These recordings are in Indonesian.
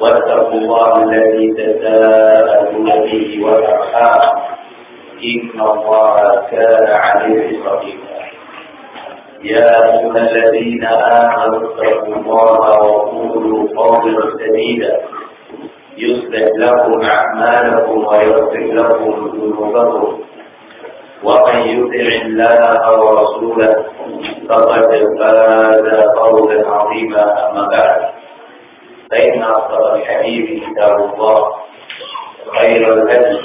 واتقوا الله الذي تساءلون به والأرحام. إن الله كان عليه رقيبا. يا أيها الذين آمنوا اتقوا الله وقولوا قولا سديدا. يصلح لكم أعمالكم ويغفر لكم ذنوبكم. ومن يطع الله ورسوله فقد فاز فوزا عظيما. أما بعد. فان اصدق الحديث كتاب الله خير الهدي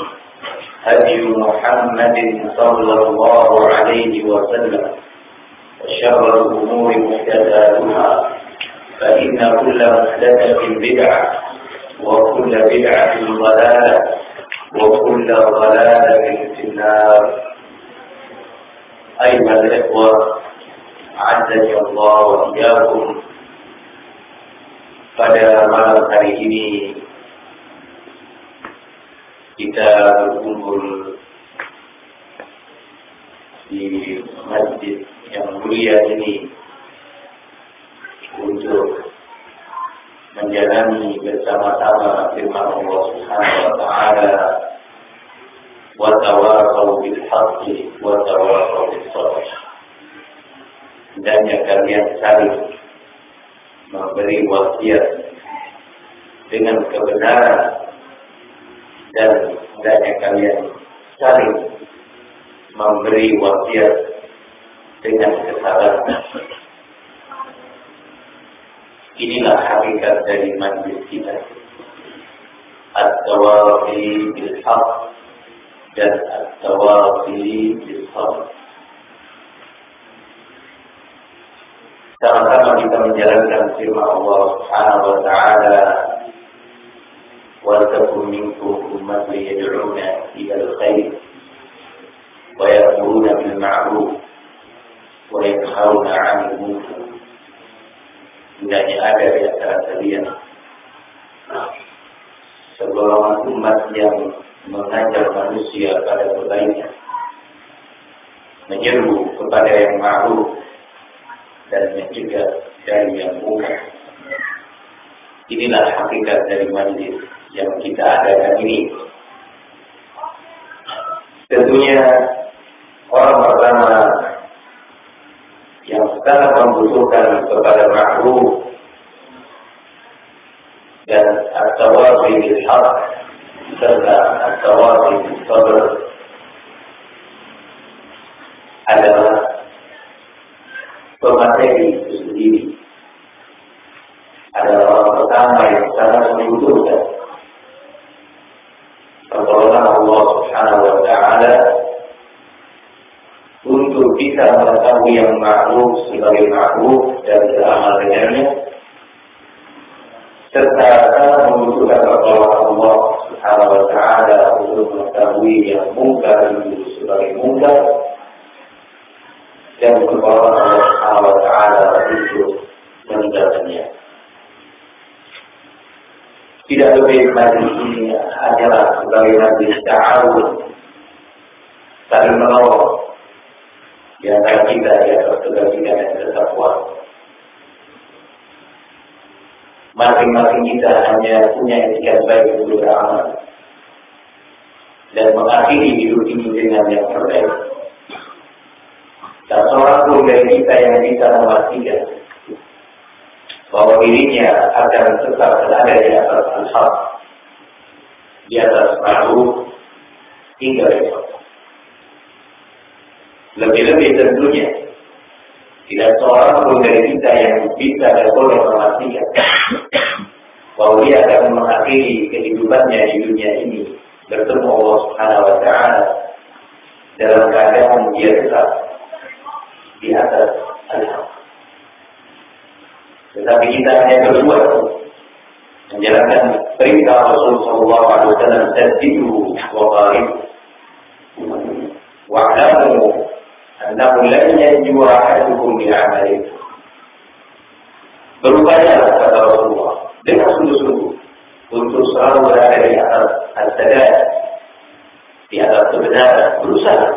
هدي محمد صلى الله عليه وسلم. وشر الأمور محدثاتها فإن كل محدثة بدعة وكل بدعة ضلالة وكل ضلالة في النار. أيها الإخوة Allah wa iyyakum Pada malam hari ini kita berkumpul di masjid yang mulia ini untuk menjalani bersama-sama firman Allah Subhanahu wa taala. Wa tawasau bil haqqi wa tawasau bis dan Dan kalian saling memberi wasiat dengan kebenaran dan hendaknya kalian saling memberi wasiat dengan kesabaran. Inilah hakikat dari majlis kita. At-tawafi bil haqq dan at-tawafi bil. Kita menjalankan firman Allah Subhanahu wa taala yad'una ila al-khair wa ya'muruna bil ma'ruf wa yanhauna 'anil munkar. Hendaknya ada di antara kalian sebuah umat yang mengajak manusia pada kebaikan, menyeru kepada yang ma'ruf dan mencegah dari yang mungkar. Inilah hakikat dari majlis yang kita adakan ini. Tentunya orang pertama yang sangat membutuhkan kepada ma'ruf dan at-tawafi bil haq serta at-tawafi bil sabr adalah pemateri itu sendiri adalah orang pertama yang sangat membutuhkan pertolongan Allah Subhanahu wa taala untuk bisa mengetahui yang ma'ruf sebagai ma'ruf dan beramal dengannya serta membutuhkan pertolongan Allah Subhanahu wa taala untuk mengetahui yang mungkar itu sebagai mungkar dan pertolongan Allah Subhanahu wa taala untuk meninggalkannya. Tidak lebih majlis ini hanyalah sebagai majlis ta'awun saling menolong di antara kita di atas kebajikan dan ketakwaan. Masing-masing kita hanya punya etikat baik untuk beramal dan mengakhiri hidup ini dengan yang terbaik. Tak seorang pun dari kita yang bisa memastikan bahwa dirinya akan tetap berada di atas al di atas ma'ruf hingga esok. Lebih-lebih tentunya tidak seorang pun dari kita yang bisa dan boleh memastikan bahwa dia akan mengakhiri kehidupannya di dunia ini bertemu Allah Subhanahu wa taala dalam keadaan dia tetap di atas al Tetapi kita hanya berdua menjalankan perintah Rasulullah Shallallahu Alaihi Wasallam tadidu wa qarib. Wa'lamu annahu lan yanju ahadukum bi berupaya kata Rasulullah dengan sungguh-sungguh untuk selalu berada di atas al-sadar di atas kebenaran berusaha.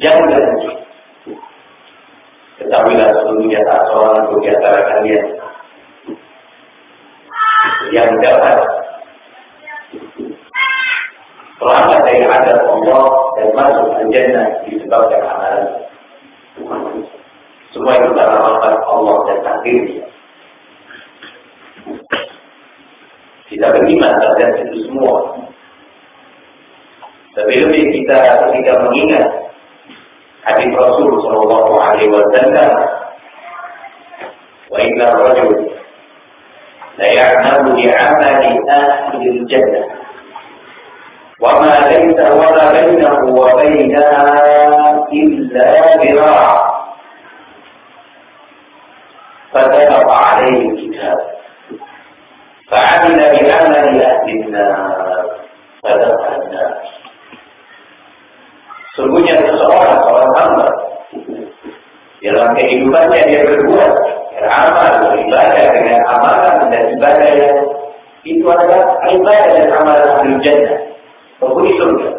Jangan berhenti ketahuilah sesungguhnya tak seorang di antara kalian yang dapat selamat dari adab Allah dan masuk ke jannah disebabkan amalan. Semua itu karena Allah dan takdirnya. Kita beriman terhadap itu semua. Tapi lebih kita ketika mengingat hadis Rasul Shallallahu Alaihi Wasallam, wa inna rajul ليعمل بعمل أهل الجنة وما ليس وما بينه وبينها إلا ذراع. فسبق عليه الكتاب. فعمل بعمل أهل النار. فدخل النار. Sungguhnya seseorang, seorang hamba. Dalam kehidupannya dia berbuat beramal beribadah dengan amalan dan ibadah itu adalah ibadah dan amalan ahli jannah penghuni surga.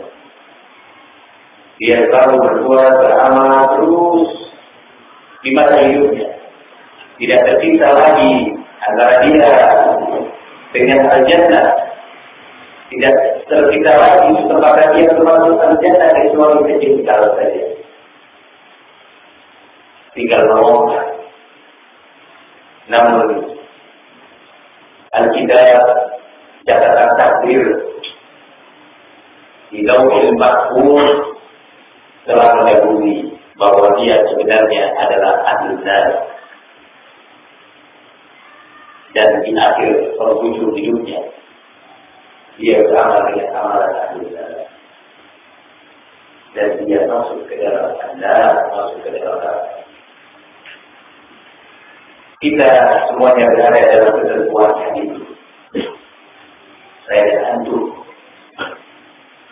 Dia selalu berbuat beramal terus di masa hidupnya. Tidak tersisa lagi antara dia dengan al-jannah tidak tersisa lagi kesempatan dia termasuk al-jannah kecuali kecil kalau saja tinggal ngomong. Namun Alkitab catatan takdir di Lauhil Mahfuz telah mendahului bahwa dia sebenarnya adalah ahli dan di akhir penghujung hidupnya dia beramal dengan amalan ahli dan dia masuk ke dalam anda masuk ke dalam kita semuanya berada dalam ketentuan itu. Saya dan antum.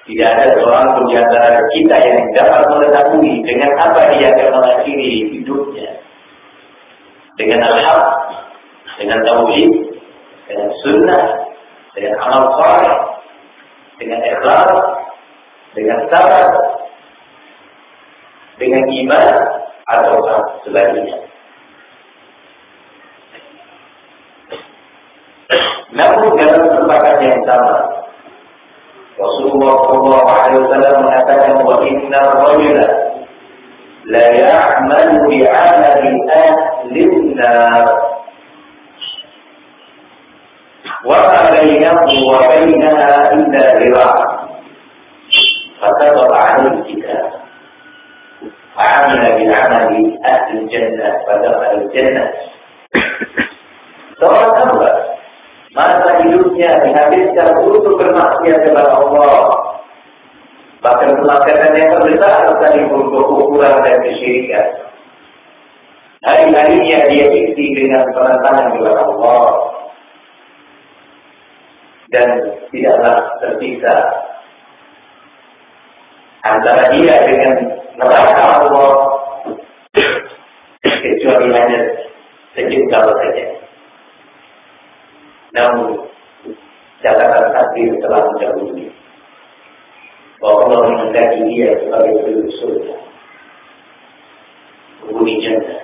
Tidak ada seorang pun di antara kita yang dapat mengetahui dengan apa dia akan mengakhiri hidupnya. Dengan al-haq, dengan tauhid, dengan sunnah, dengan amal saleh, dengan ikhlas, dengan sabar, dengan iman atau sebaliknya. Namun dalam kesempatan yang sama, Rasulullah SAW mengatakan wa inna rajula la ya'malu bi'amali ahli an-nar wa ma bainahu wa bainaha illa zira' فكتب عليه الكتاب فعمل بعمل أهل الجنة فدخل الجنة seorang hamba masa hidupnya dihabiskan untuk bermaksiat kepada Allah. Bahkan kemaksiatan yang terbesar sekalipun kekufuran dan kesyirikan. Hari-harinya dia isi dengan penentangan kepada Allah. Dan tidaklah tersisa antara dia dengan neraka Allah kecuali hanya sejengkal saja. Namun catatan takdir telah mendahului bahwa Allah menghendaki dia sebagai penduduk surga, penghuni jannah.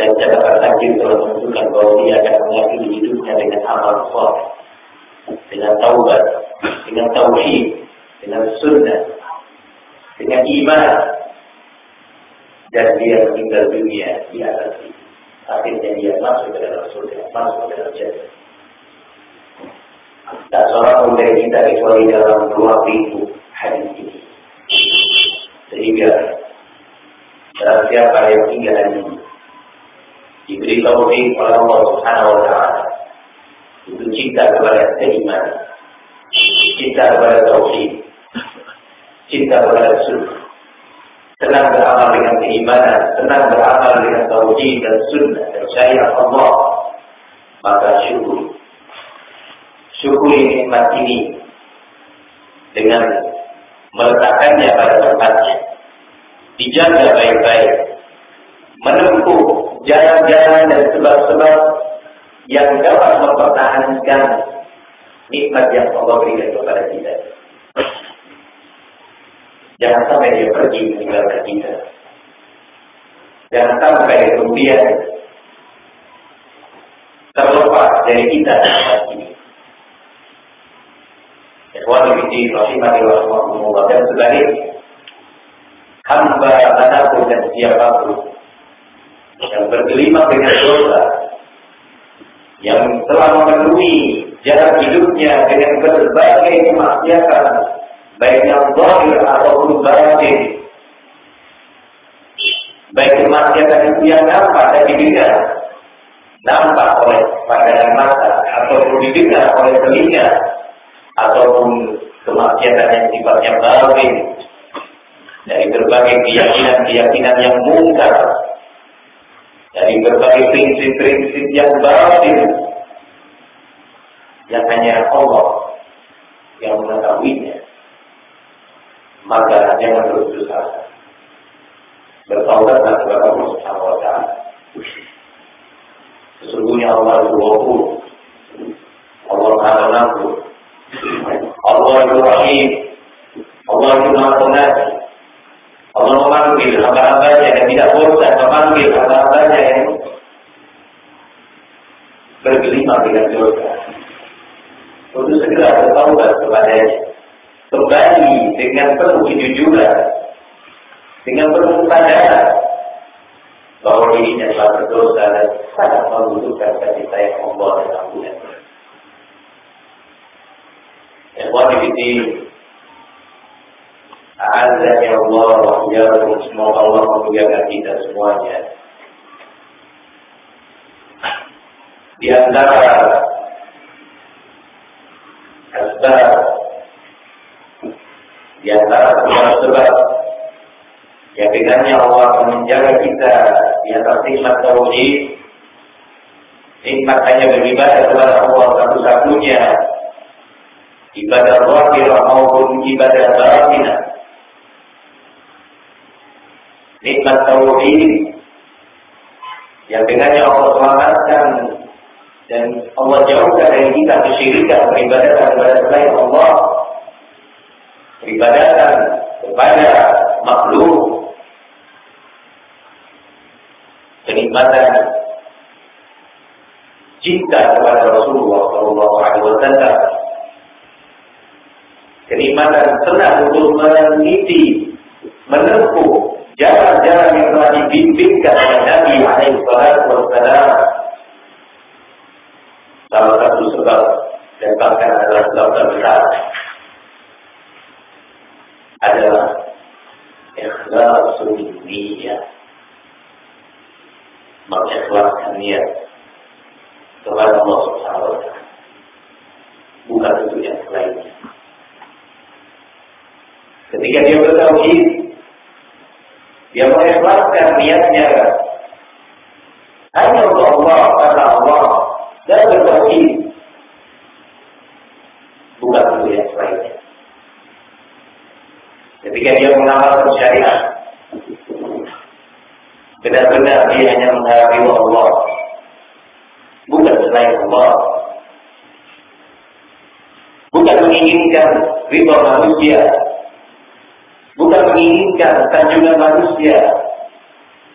Dan catatan takdir telah menentukan bahwa dia akan mengakhiri hidupnya dengan amal soleh, dengan taubat, dengan tauhid, dengan sunnah, dengan iman, dan dia meninggal dunia di atas itu akhirnya dia masuk ke dalam surga, masuk ke dalam jannah. Tak seorang pun dari kita kecuali dalam dua pintu hadis ini. Sehingga siapa yang tinggal ini diberi taufik oleh Allah Subhanahu wa taala untuk cinta kepada keimanan, cinta kepada tauhid, cinta kepada surga senang beramal dengan keimanan, senang beramal dengan tauhid dan sunnah dan syariat Allah. maka syukur. Syukur nikmat ini dengan meletakkannya pada tempatnya. Dijaga baik-baik. Menempuh jalan-jalan dan sebab-sebab yang dapat mempertahankan nikmat yang Allah berikan kepada kita. Jangan sampai dia pergi meninggalkan kita. Jangan sampai kemudian terlepas dari kita saat ini. Ikhwan Ibni Rahimahni Rahimahumullah dan sebaliknya hamba mana pun dan siapa pun yang bergelimang dengan dosa. Yang telah memenuhi jalan hidupnya dengan berbagai kemaksiatan. Baik yang zahir ataupun batin. Baik kemaksiatan itu yang nampak dan didengar. Nampak oleh pandangan mata ataupun didengar oleh telinga. Ataupun kemaksiatan yang sifatnya batin. Dari berbagai keyakinan-keyakinan yang mungkar dari berbagai prinsip-prinsip yang batin yang hanya Allah yang mengetahuinya maka jangan berputus asa bertaubatlah kepada Allah Subhanahu wa sesungguhnya Allah itu Ghafur Allah Maha Pengampun. Allah itu Rahim. Allah itu Maha Pengasih Allah memanggil hamba-hambanya yang tidak bosan memanggil hamba-hambanya yang bergelimang dengan dosa untuk segera bertaubat kepadanya. Kembali dengan penuh kejujuran dengan penuh kesadaran bahwa dirinya telah berdosa dan sangat membutuhkan kasih sayang Allah dan ampunan. Ikhwan Ibn Azza ya Allah ya Semoga Allah memuliakan kita semuanya. Di antara Asbab Di antara sebab-sebab Yang dengannya Allah menjaga kita Di atas nikmat tauhid Nikmat hanya beribadah kepada Allah satu-satunya Ibadah zahir maupun ibadah batinah nikmat tauhid yang dengannya Allah selamatkan dan Allah jauhkan dari kita kesyirikan peribadatan kepada selain Allah peribadatan kepada makhluk kenikmatan cinta kepada Rasulullah Shallallahu Alaihi Wasallam kenikmatan senang untuk meneliti menempuh jalan-jalan yang telah dibimbingkan oleh Nabi alaihi salatu wassalam. Salah satu sebab dan bahkan adalah sebab terbesar adalah ikhlasul niat. Mengikhlaskan niat kepada Allah Subhanahu wa taala. Bukan untuk yang lainnya. Ketika dia bertauhid, dia mengikhlaskan niatnya? Hanya untuk Allah karena Allah. Dan bertauhid bukan untuk yang lainnya. Ketika dia mengamalkan syariat, benar-benar dia hanya mengharapkan Allah, bukan selain Allah. Bukan menginginkan ridho manusia, bukan menginginkan sanjungan manusia,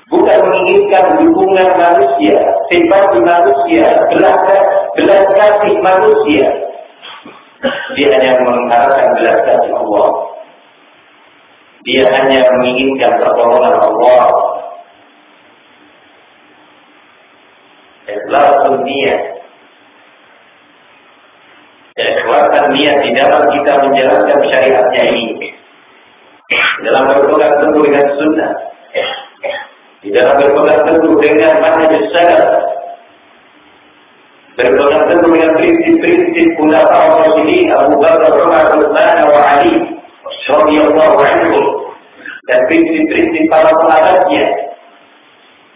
bukan menginginkan dukungan manusia, simpati manusia, belas, belas kasih manusia. Dia hanya mengharapkan belas kasih Allah. Dia hanya menginginkan pertolongan Allah. Ikhlasul niat. Ikhlasan niat di dalam kita menjalankan syariatnya ini dalam berpegang teguh dengan sunnah, di dalam berpegang teguh dengan manhaj salaf, berpegang teguh dengan prinsip-prinsip ulama Rasulullah Abu Bakar, Umar, Utsman, wa Ali radhiyallahu anhum dan prinsip-prinsip para sahabatnya.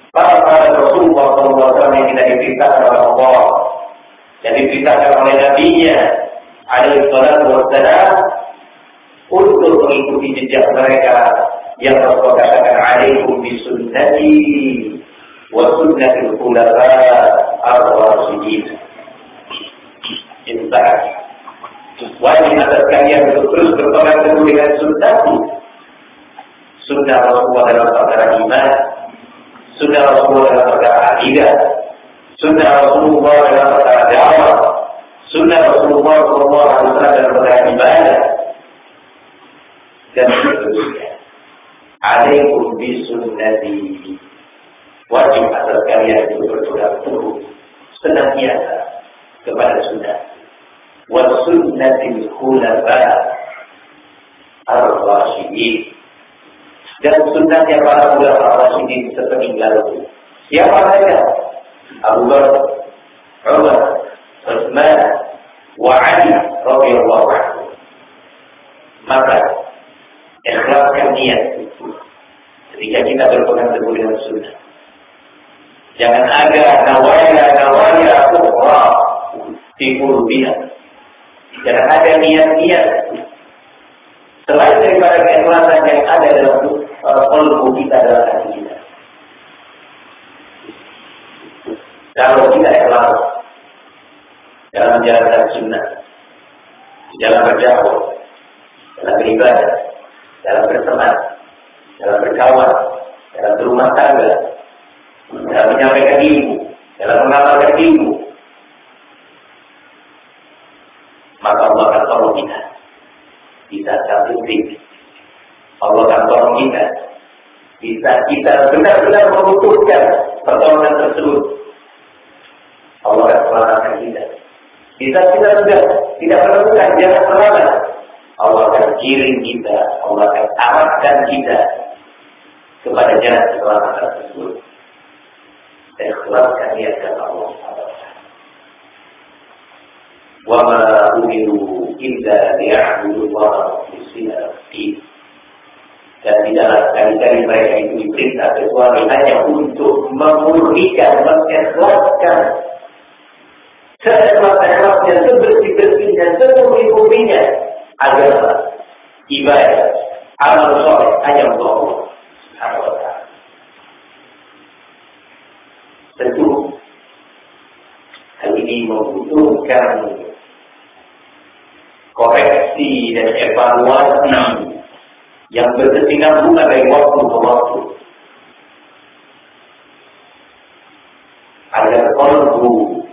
Para para Rasulullah SAW yang tidak diperintahkan oleh Allah yang diberitakan oleh Nabi-Nya alaihi salatu wassalam untuk mengikuti jejak mereka yang Rasul katakan alaikum bisunnati wa sunnatil khulafa ar-rasyidin. Intan. Wajib atas kalian untuk terus berpegang teguh dengan sunnahku. Sunnah Rasulullah dalam perkara iman, sunnah Rasulullah dalam perkara akidah, sunnah Rasulullah dalam perkara dakwah, sunnah Rasulullah Sallallahu Alaihi Wasallam dalam perkara ibadah, dan seterusnya. Alaikum bisunnati. Wajib atas kalian untuk berpegang teguh senantiasa kepada sunnah. Wa sunnatil khulafa ar-rasyidin dan sunnahnya para ulama ar-rasyidin sepeninggal itu. Siapa mereka? Abu Bakar Umar Utsman wa Ali radhiyallahu anhu. Maka ikhlaskan niat ketika kita berpegang teguh dengan sunnah. Jangan ada nawaya nawaya ukhra di qulubina. Jangan ada niat-niat selain daripada keikhlasan yang ada dalam kalbu kita dalam hati kita. Kalau kita ikhlas dalam menjalankan sunnah, dalam berdakwah, dalam beribadah, dalam berteman, dalam berkawan, dalam berumah tangga, dalam menyampaikan ilmu, dalam mengamalkan ilmu, maka Allah akan tolong kita saat kritik. Allah akan tolong kita di saat kita benar-benar membutuhkan pertolongan tersebut. Allah akan selamatkan kita. Di saat kita sudah tidak menemukan jalan selamat, Kirim kita, Allah akan arahkan kita kepada jalan keselamatan tersebut. Ikhlaskan niat kata Allah Wa ma umiru illa liya'budu Allah mukhlisina lahu dan tidaklah sekali-kali mereka itu diperintah kecuali hanya untuk memurnikan, mengikhlaskan seikhlas-ikhlasnya, sebersih-bersihnya, semurni-murninya agama, ibadah, amal soleh hanya Allah. Tentu hal ini membutuhkan koreksi dan evaluasi yang berkesinambungan dari waktu ke waktu. Agar kolbu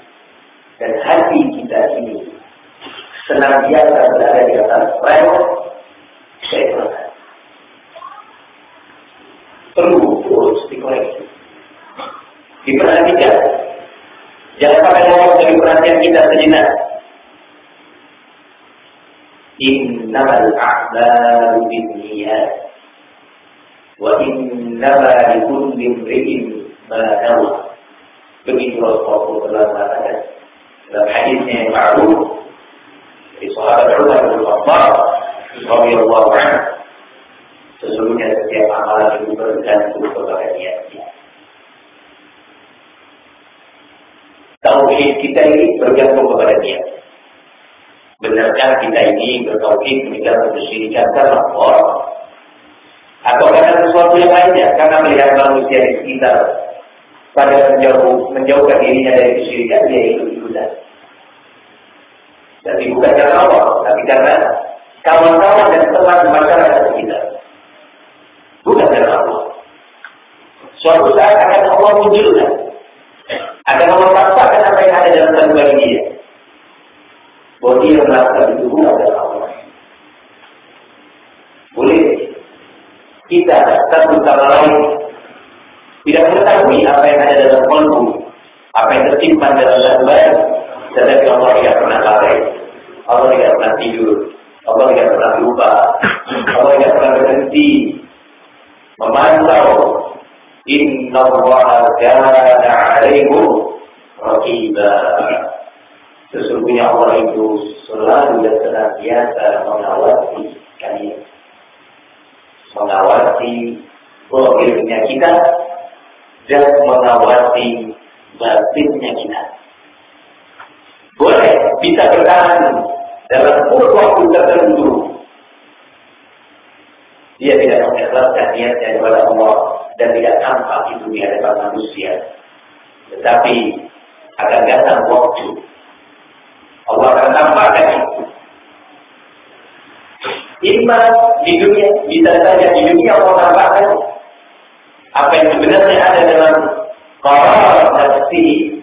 dan hati kita ini senantiasa berada di atas rel keikhlasan. Perlu terus dikoreksi. Diperhatikan. Jangan sampai lewat dari perhatian kita sejenak. Innamal a'malu binniyat wa innama likulli imri'in ma nawa. Begitu Rasulullah mengatakan dalam hadisnya yang ma'ruf dari sahabat Umar bin Khattab radhiyallahu anhu sesungguhnya setiap amalan itu bergantung kepada niatnya. Tauhid kita ini bergantung kepada niat. Benarkah kita ini bertauhid meninggalkan kesyirikan karena Allah atau karena sesuatu yang lainnya? Karena melihat manusia di sekitar pada menjauh, menjauhkan dirinya dari kesyirikan, dia ikut ikutan. Jadi bukan karena Allah, tapi karena kawan-kawan dan teman masyarakat kita. Bukan karena Allah. Suatu saat akan Allah munculkan. Akan Allah paksakan apa yang ada dalam kandungan dia. Bahwa dia merasa itu bukan karena Allah. Boleh kita satu sama lain tidak mengetahui apa yang ada dalam kolbu, apa yang tersimpan dalam lembar, tetapi Allah tidak pernah lalai. Allah tidak pernah tidur. Allah tidak pernah lupa. Allah tidak pernah berhenti memantau. Inna Allah jana alaikum raqiba. Sesungguhnya Allah itu selalu dan senantiasa mengawasi kalian. Mengawasi profilnya kita dan mengawasi batinnya kita. Boleh tidak bertahan dalam kurun waktu tertentu, dia tidak mengikhlaskan niatnya kepada Allah dan tidak tampak di hadapan manusia. Tetapi akan datang waktu Allah akan tampakkan itu. Ima di dunia, bisa saja di dunia Allah tampakkan apa yang sebenarnya ada dalam qarar nafsi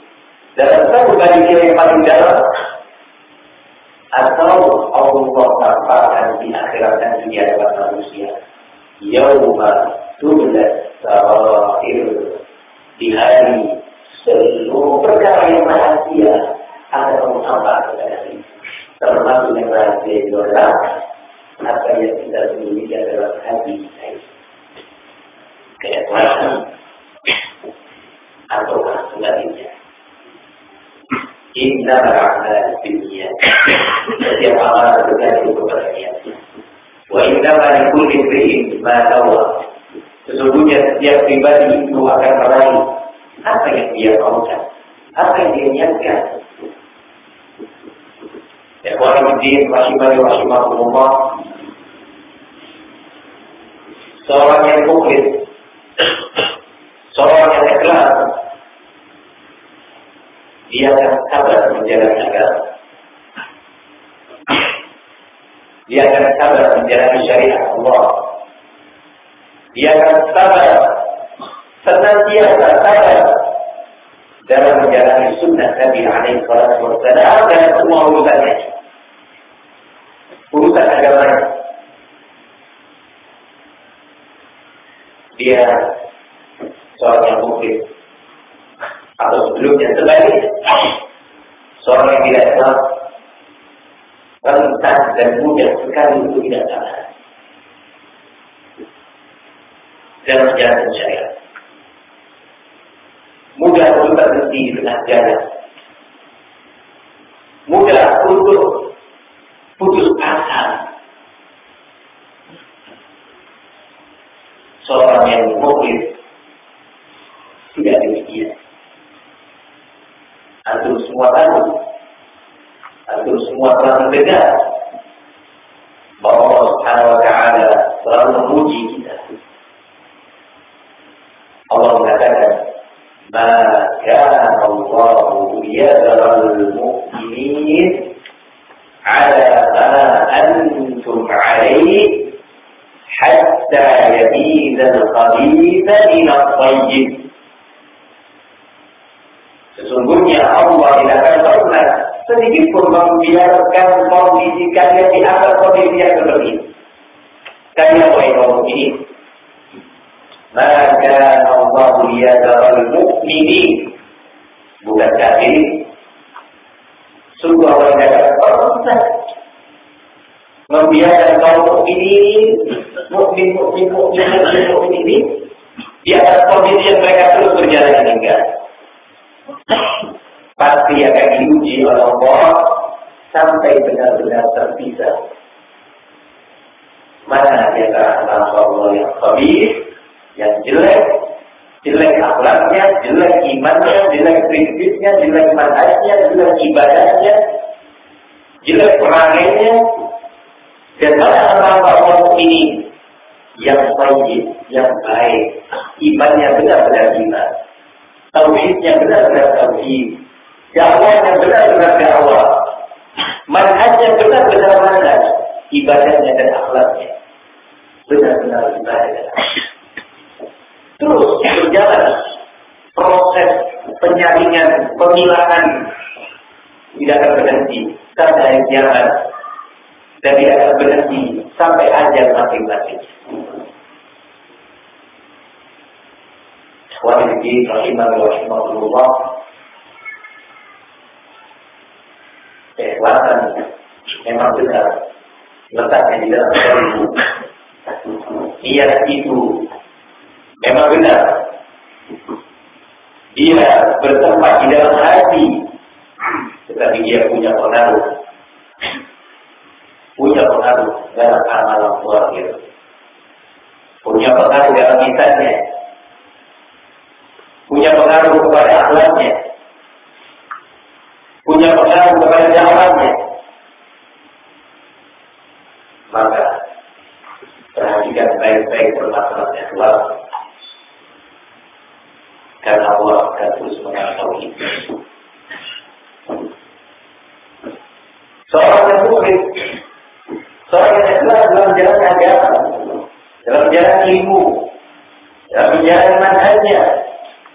dalam satu dia yang paling dalam atau Allah tampakkan di akhirat dan dunia hadapan manusia. Yauma tubla sarair di hari seluruh perkara yang rahasia akan tampakkan kepada termasuk yang rahasia itu adalah apa yang kita sembunyikan dalam hati kita kayak atau sebaliknya. Inna al-a'mal binniyat. Setiap amalan bergantung kepada niat. Wa inna ma likulli imri'in ma nawa. Sesungguhnya setiap pribadi itu akan meraih apa yang dia maukan, apa yang dia niatkan. Ya, orang din rahimani rahimahullah seorang yang mukmin seorang yang ikhlas dia akan sabar menjalani agama. Dia akan sabar menjalani syariat Allah. Dia akan sabar senantiasa sabar dalam menjalani sunnah Nabi alaihi salatu wassalam dan semua urusannya. Urusan agamanya. Dia seorang yang mukmin atau sebelumnya sebaliknya seorang yang tidak Islam rentan dan mudah sekali untuk tidak salah dalam jalan syariat mudah untuk berhenti di tengah jalan. Mudah untuk putus asa. Seorang yang mukmin tidak demikian Antum semua tahu. Antum semua telah mendengar bahwa Allah Subhanahu wa taala selalu memuji kita. Allah mengatakan, "Ma kana Allah liyadhara al-mu'minin 'ala ma antum 'alayhi hatta yamiza al-khabitha ila at-tayyib." Sesungguhnya Allah tidak akan pernah sedikit pun membiarkan kondisi kalian di atas kondisi yang seperti ini. Kalian wahai kaum ini, maka Allah liyadal mukminin bukan kafir. Sungguh Allah tidak akan pernah membiarkan kaum mukminin, mukmin, mukmin, mukmin, mukmin, mukmin ini di atas kondisi yang mereka terus berjalan hingga pasti akan diuji oleh Allah sampai benar-benar terpisah. Mana di antara Allah yang khabir, yang jelek, jelek akhlaknya, jelek imannya, jelek prinsipnya, jelek manhajnya, jelek ibadahnya, jelek perangainya, dan mana antara Allah ini? Yang baik, yang baik, imannya benar-benar iman, tauhidnya benar-benar tauhid, dakwahnya benar-benar dakwah, manhajnya benar-benar manhaj, ibadahnya dan akhlaknya. Benar-benar ibadah. Terus berjalan proses penyaringan, pemilahan. Tidak akan berhenti. Karena yang jangan dan tidak akan berhenti. Sampai ajal masing-masing. Walidin rahimah rahimahullah Keikhlasan memang benar letaknya di dalam kalbu. Itu memang benar. Dia bertempat di dalam hati, tetapi dia punya pengaruh. Punya pengaruh dalam amalan keluarga. Punya pengaruh dalam lisannya. Punya pengaruh kepada akhlaknya punya pengaruh kepada orangnya. Maka perhatikan baik-baik permasalahan ikhlas. Karena Allah akan terus mengetahui. Seorang yang mukmin, seorang yang ikhlas dalam jalan agama, dalam jalan ilmu, dalam jalan manhajnya,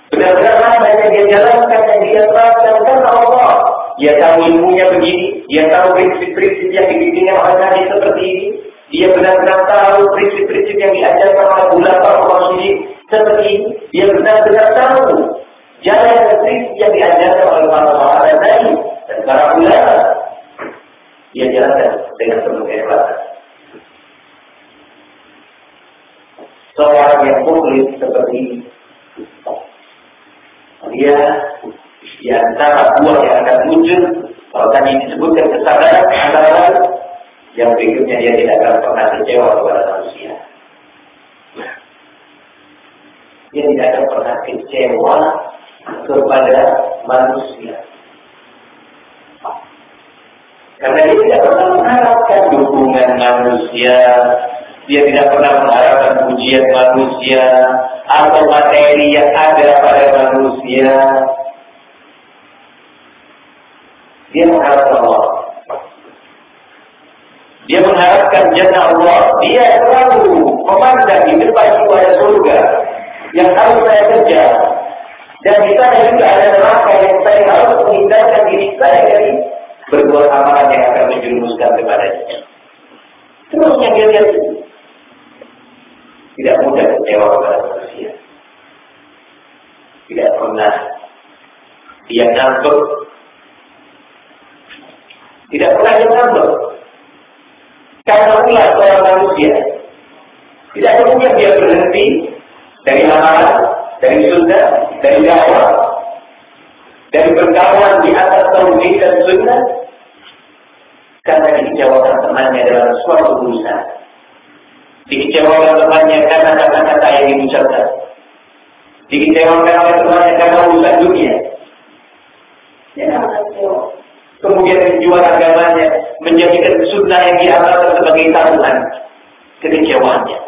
benar-benar manhaj yang dia jalankan yang dia terapkan karena Allah. Dia tahu ilmunya begini, dia tahu prinsip-prinsip yang dibimbingnya oleh Nabi seperti ini, dia benar-benar tahu prinsip-prinsip yang diajarkan oleh ulama Rasulullah seperti ini, dia benar-benar tahu jalan dan prinsip yang diajarkan oleh para sahabat tadi dan para ulama. Dia jalankan dengan penuh keikhlasan. Seorang yang mukhlis seperti ini, dia di antara buah yang akan muncul kalau tadi disebutkan kesabaran antara yang berikutnya dia tidak akan pernah kecewa kepada manusia. Dia tidak akan pernah kecewa kepada manusia. Karena dia tidak pernah mengharapkan dukungan manusia. Dia tidak pernah mengharapkan pujian manusia atau materi yang ada pada manusia dia mengharapkan Allah. Dia mengharapkan jannah Allah. Dia selalu memandang di depan itu ada surga yang harus saya kejar. Dan sana juga ada neraka yang saya harus menghindarkan diri saya dari berbuat amalan yang akan menjerumuskan kepadanya. Terus yang dia lihat. Tidak mudah kecewa kepada manusia. Tidak pernah dia ngantuk tidak pernah dia ngambek. Karena ulah seorang manusia. Tidak kemudian dia berhenti dari amalan, dari sunnah, dari dakwah, dari berkawan di atas tauhid dan sunnah, karena dikecewakan temannya dalam suatu urusan. Dikecewakan temannya karena kata-kata yang diucapkan. Dikecewakan oleh temannya karena urusan dunia. Kemudian menjual agamanya, menjadikan sunnah yang diamalkan sebagai taruhan kekecewaannya.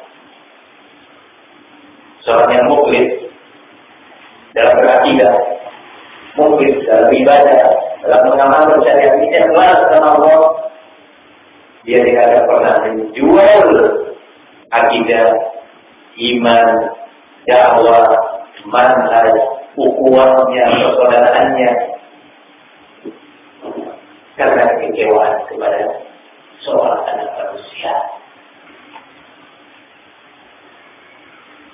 Seorang yang muklis dalam berakidah, muklis dalam ibadah, dalam mengamalkan syariat ini ikhlas sama Allah, dia tidak pernah menjual akidah, iman, dakwah, manhaj, ukuannya, persaudaraannya, karena kekecewaan kepada seorang anak manusia.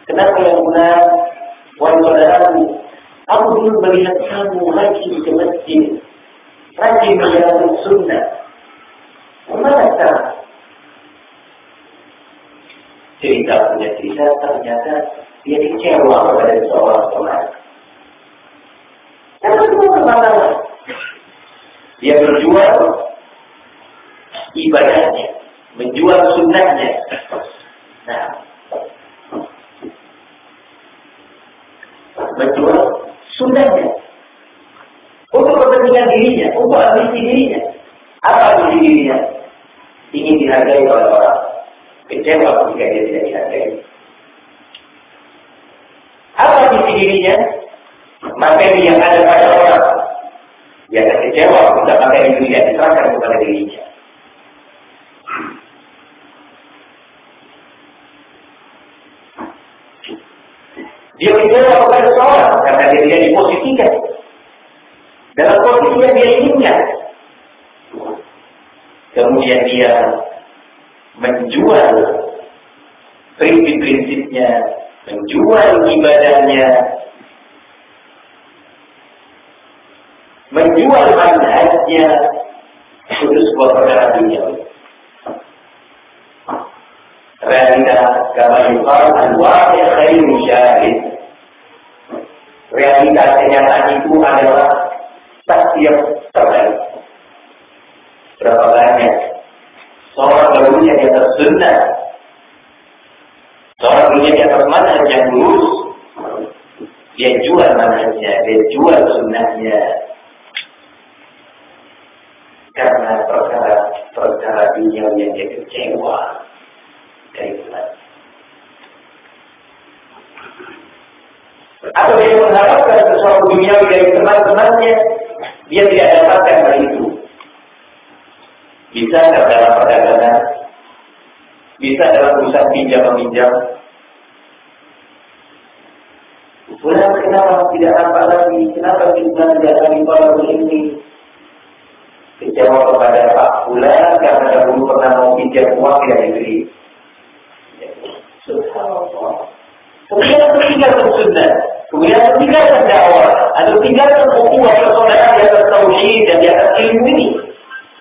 Kenapa yang benar? Wahai saudaraku, aku belum melihat kamu rajin ke masjid, rajin menjalankan sunnah. Ke mana sekarang? Cerita punya cerita, ternyata dia kecewa kepada seorang teman. Karena semua ke mana dia berjual ibadahnya, menjual sunnahnya. Nah, menjual sunnahnya untuk kepentingan dirinya, untuk ambisi dirinya. Apa ambisi dirinya? Ingin dihargai oleh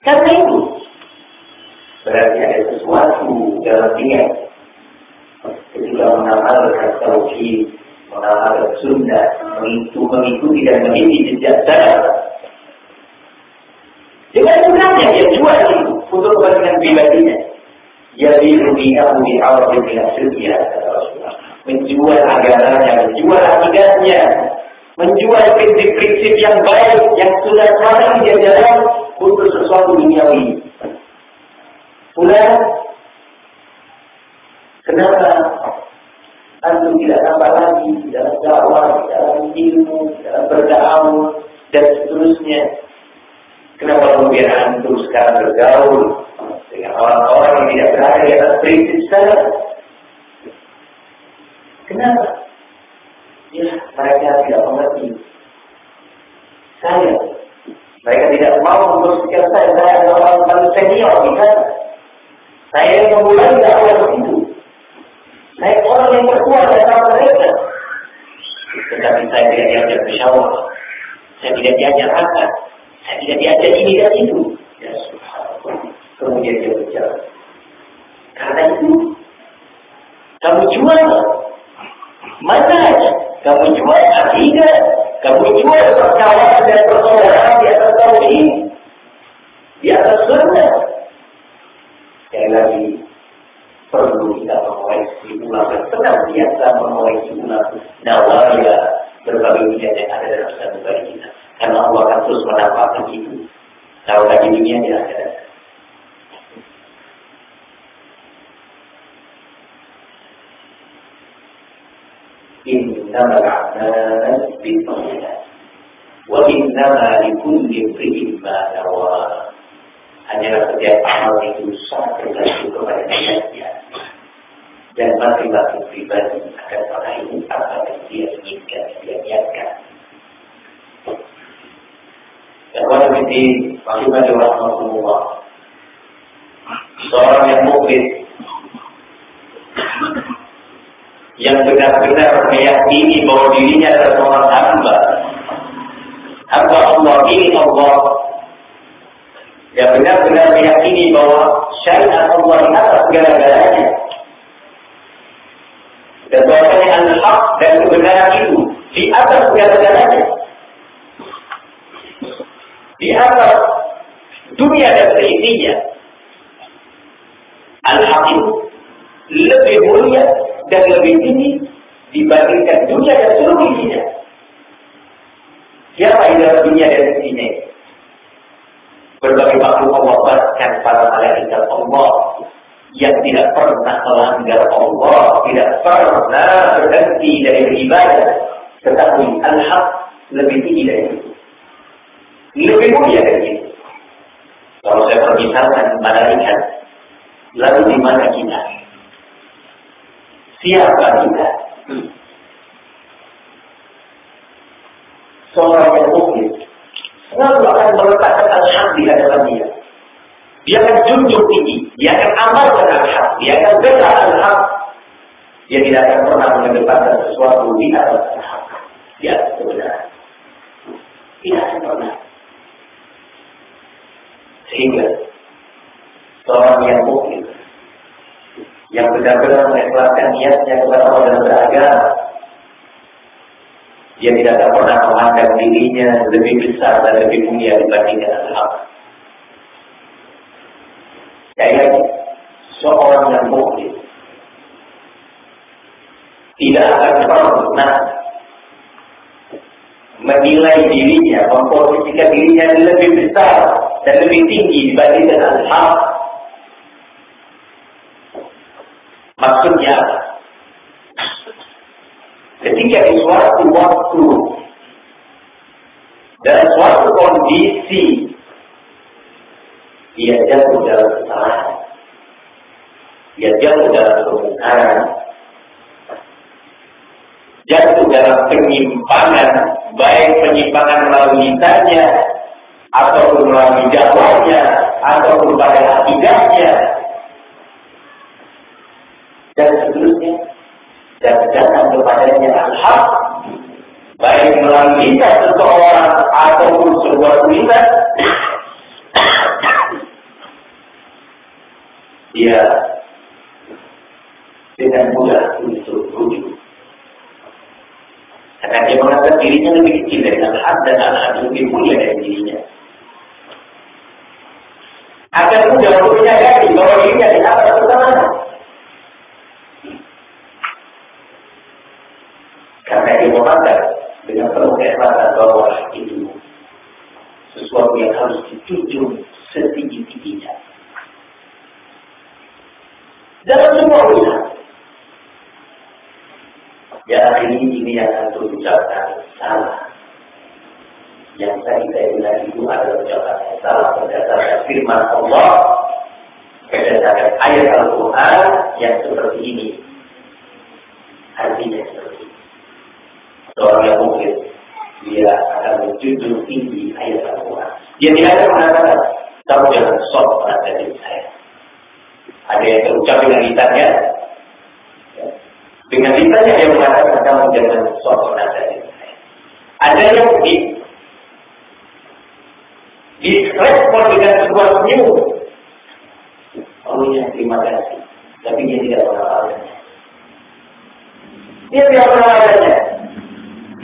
Karena itu. Berarti ada sesuatu dalam dia. Ketika mengamalkan tauhid, mengamalkan sunnah, mengikuti, mengikuti dan mengikuti jejak sana. Dengan mudahnya dia jual itu untuk kepentingan pribadinya. Jadi dunia di awal dengan setia menjual agamanya, menjual akidahnya, menjual prinsip-prinsip yang baik yang sudah selama ini dia jalan untuk sesuatu duniawi. Pula, kenapa antum tidak tambah lagi dalam dakwah, dalam ilmu, dalam bergaul dan seterusnya? Kenapa kemudian antum sekarang bergaul dengan orang-orang yang tidak berada di atas prinsip saya? Kenapa? Ya, mereka tidak mengerti. Saya, mereka tidak mau membersihkan saya. Saya adalah orang paling senior di sana. Saya yang memulai dakwah itu. Saya orang yang di antara mereka. Tetapi saya tidak diajar bersyawah. Saya tidak diajar akad. Saya tidak diajar ini dan itu. Ya subhanallah. Kemudian dia berjalan. Karena itu, kamu jual Mana kamu jual akidah, perkawanan dan di atas di atas. Sekali lagi, perlu kita ulang dan senantiasa mengoreksi ulang yang ada dalam satu bagi. Karena Allah akan terus menampakkan itu. Kalau lagi dunia ada. إنما الأعمال بالنيات وإنما لكل امرئ ما نوى hanyalah setiap amal itu sangat tergantung kepada niatnya dan masing-masing pribadi akan meraih apa yang dia inginkan dia niatkan. Dan wajib ini masing-masing rahmatullah seorang yang mukmin yang benar-benar meyakini bahwa dirinya adalah seorang hamba. Hamba Allah ini Allah yang benar-benar meyakini bahwa syariat Allah di atas segala-galanya. Dan bahwasanya al-haq dan kebenaran itu di atas segala-galanya. Di atas dunia dan seisinya. Al-haq lebih mulia dan lebih tinggi dibandingkan dunia dan seluruh isinya. Siapa di dalam dunia dan isinya? Berbagai makhluk Allah bahkan para malaikat Allah yang tidak pernah melanggar Allah, tidak pernah berhenti dari beribadah. Tetapi al-haq lebih tinggi dari itu. Lebih mulia dari itu. Kalau saya permisalkan malaikat, lalu di mana kita? Siapa kita? Seorang yang mukmin selalu akan meletakkan al-haq di hadapan dia. Dia akan junjung tinggi, dia akan amalkan al-haq, dia akan bela al-haq. Dia tidak akan pernah mengedepankan sesuatu di atas al-haq, di atas. Tidak akan pernah. Sehingga seorang yang mukmin yang benar-benar mengikhlaskan niatnya kepada Allah dan beragama. Dia tidak akan pernah memandang dirinya lebih besar dan lebih mulia dibandingkan Allah. Saya seorang yang mukmin tidak akan pernah menilai dirinya, memposisikan dirinya lebih besar dan lebih tinggi dibandingkan Allah Maksudnya? Ketika di suatu waktu dan suatu kondisi dia jatuh dalam kesalahan, dia jatuh dalam kemungkaran, jatuh dalam penyimpangan, baik penyimpangan melalui lisannya, atau melalui dakwahnya, atau pada akidahnya, dan seterusnya, dan datang kepadanya al-haq, baik melalui lisan seseorang ataupun sebuah tulisan, dia dengan mudah untuk rujuk. Karena dia menganggap dirinya lebih kecil dari al-haq dan al-haq lebih mulia dari dirinya. Akan mudah untuk menyadari bahwa dirinya di atas kesalahan. Karena dia memandang dengan penuh keikhlasan bahwa itu sesuatu yang harus dijunjung setinggi-tingginya. Dalam semua urusan. Ya ini ini yang antum ucapkan salah. Yang tadi saya bilang itu adalah ucapan yang salah berdasarkan firman Allah berdasarkan ayat Al-Quran yang seperti ini. Artinya. Seorang yang mungkin dia akan menjunjung tinggi ayat Al-Quran. Dia tidak akan mengatakan, kamu jangan sok pada diri saya. Ada yang terucap dengan lisannya, dengan lisannya dia mengatakan kamu jangan sok pada diri saya. Ada yang di direspon dengan sebuah senyum. Allahnya terima kasih. Tapi dia tidak pernah adanya. Dia tidak pernah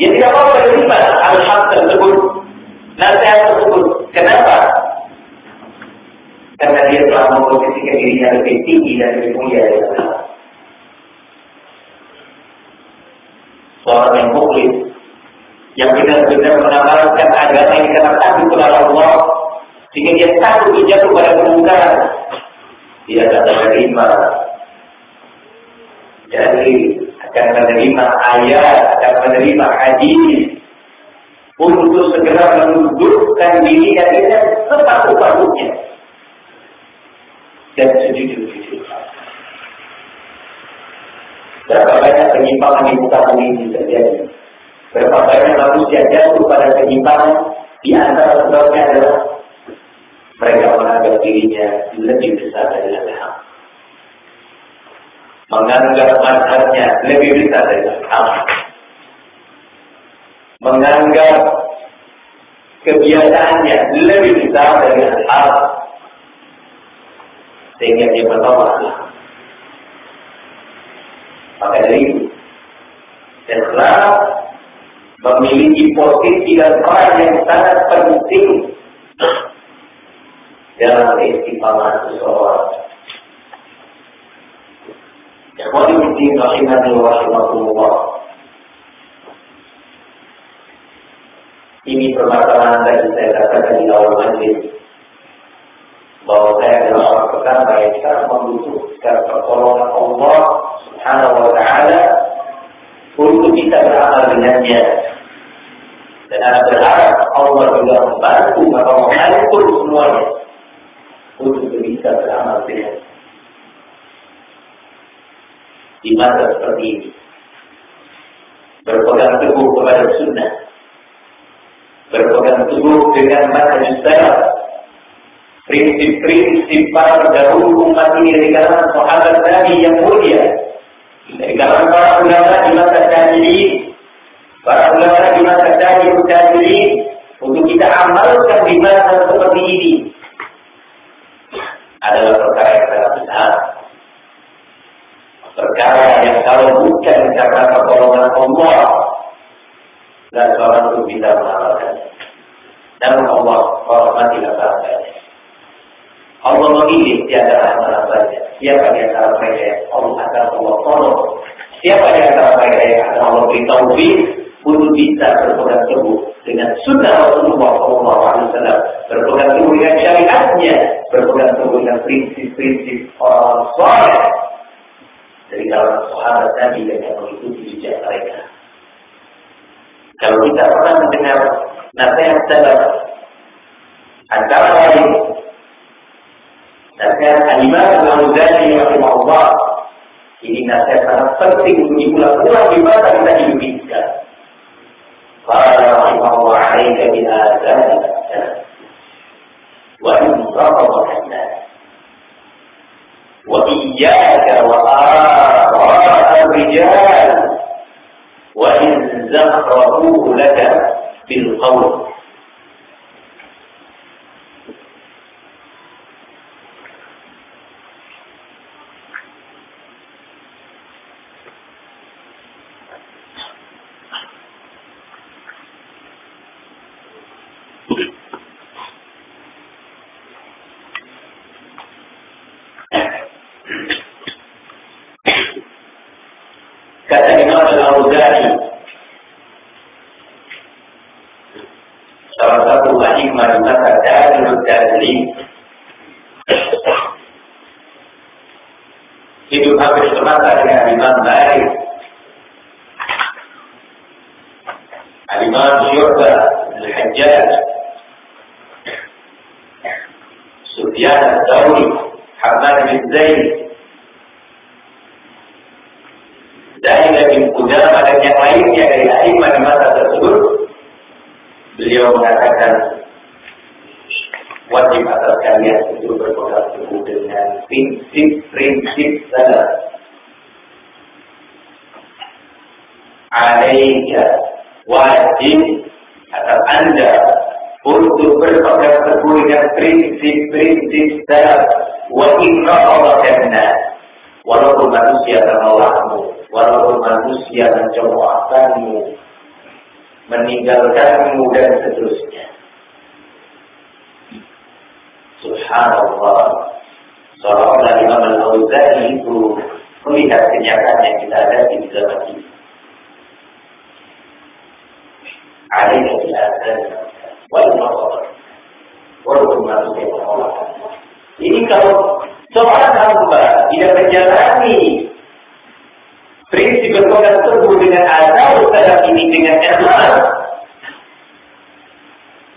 Dia tidak mau menerima al-haq tersebut. Nasihat tersebut. Kenapa? Karena dia telah memposisikan dirinya lebih tinggi dan lebih mulia dari Allah. Seorang yang muklis yang benar-benar mengamalkan agama ini karena takut kepada Allah sehingga dia takut jatuh pada kemungkaran dia akan menerima jadi akan menerima ayat akan menerima hadis untuk segera menundukkan diri dan dia sepatut-patutnya dan sejujur-jujurnya Berapa banyak penyimpangan di muka bumi ini terjadi? Berapa banyak manusia jatuh pada penyimpangan di antara sebabnya adalah mereka menganggap dirinya lebih besar dari Al-Haq. Menganggap mazhabnya lebih besar dari Al-Haq. Menganggap kebiasaannya lebih besar dari Al-Haq. Sehingga dia menolak Maka dari itu, Islam memiliki posisi dan peran yang sangat penting dalam istiqamah seseorang. Ikhwani fiddin rahimani wa rahimakumullah. Ini permasalahan tadi saya katakan di awal majlis bahwa saya adalah orang pertama yang sangat membutuhkan pertolongan Allah Subhanahu wa taala untuk bisa beramal dengannya. Dan saya berharap Allah juga membantu atau mengatur semuanya untuk bisa beramal dengan di masa seperti ini. Berpegang teguh kepada sunnah. Berpegang teguh dengan mata salaf. Prinsip-prinsip para pendahulu umat ini dari kalangan sahabat Nabi yang mulia. Dari kalangan para ulama di masa tabi'in, para ulama di masa tabi'in tabi'in untuk kita amalkan di masa seperti ini adalah perkara yang sangat besar. Perkara yang kalau bukan karena pertolongan Allah, dan seorang itu bisa mengamalkan. Namun Allah hormati latarnya. Allah memilih di antara hamba-hambanya. Siapa di antara mereka yang Allah akan Allah tolong. Siapa di antara mereka yang akan Allah beri taufik untuk bisa berpegang teguh dengan sunnah Rasulullah SAW, berpegang teguh dengan syariatnya, berpegang teguh dengan prinsip-prinsip orang soleh sehingga orang sahabat tadi yang mengikuti jejak mereka. Kalau kita pernah mendengar nasihat salaf antara lain nasihat Alimah dan Al-Ghazali Allah, ini nasihat sangat penting untuk diulang-ulang di masa kita hidup kita. Qala rahimahullah alaika bi adzani wa in taqwa wa iyyaka wa الرجال وإن زخرفوه لك بالقول. Berpegang teguh dengan azab salaf ini dengan ikhlas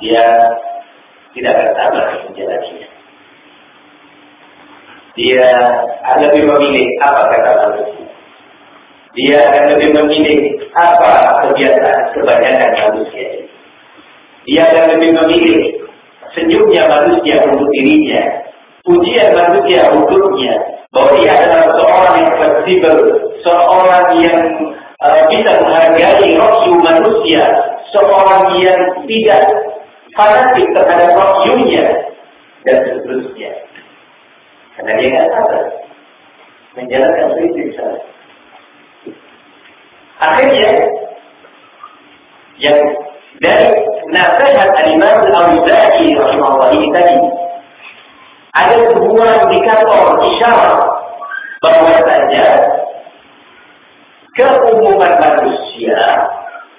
dia tidak akan sabar menjalaninya. Dia akan lebih memilih apa kata manusia. Dia akan lebih memilih apa kebiasaan kebanyakan manusia. Dia akan lebih memilih senyumnya manusia untuk dirinya, pujian manusia untuknya, bahwa dia adalah seorang yang fleksibel, seorang yang uh, bisa menghargai rohyu manusia, seorang yang tidak fanatik terhadap rohyunya dan seterusnya. Karena dia tidak sabar menjalankan prinsip salah. Akhirnya yang dari nasihat Al-Imam Al-Awza'i rahimahullah ini tadi ada sebuah indikator isyarat bahwasanya keumuman manusia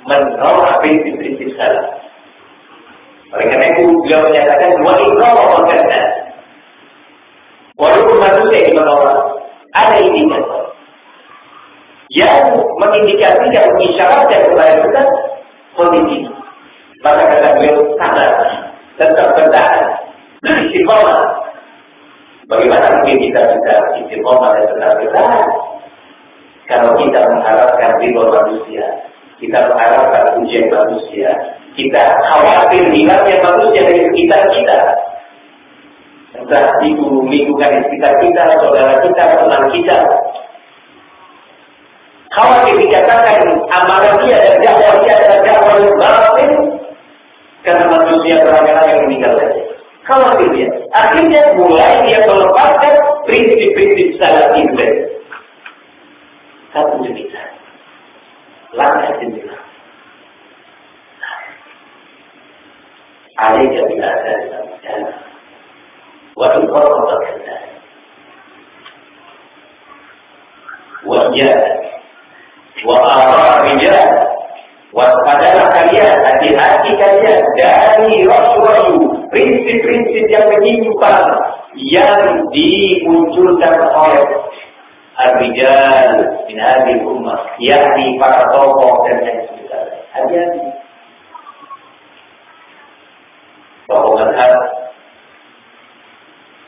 menolak prinsip-prinsip salah. Oleh karena itu beliau menyatakan wa innallaha kana. Walaupun manusia yang menolak, ada indikator yang mengindikasikan mengisyaratkan kepada kita kondisi. Maka kata beliau sabar, tetap bertahan, istiqomah. Bagaimana mungkin kita bisa istiqomah dan tetap bertahan? Kalau kita mengharapkan ridho manusia, kita mengharapkan ujian manusia, kita khawatir hilangnya manusia dari sekitar kita. Entah itu lingkungan di sekitar kita, saudara kita, teman kita. Khawatir dikatakan amalan dia dan dakwah dia adalah dakwah yang karena manusia beramai yang meninggal saja. Khawatir dia. Akhirnya mulai dia melepaskan prinsip-prinsip salah itu satu cerita. Langkah jendela. عليك بآثار الأمثال وإضافة كذلك وإياك وآراء الرجال Waspadalah kalian, hati-hati kalian dari rasu-rasu, prinsip-prinsip yang menyimpang yang dimunculkan oleh Ar-Rijal min hadhihi ummah yakni para tokoh dan yang sebagainya. Hati-hati. Bahwa mazhab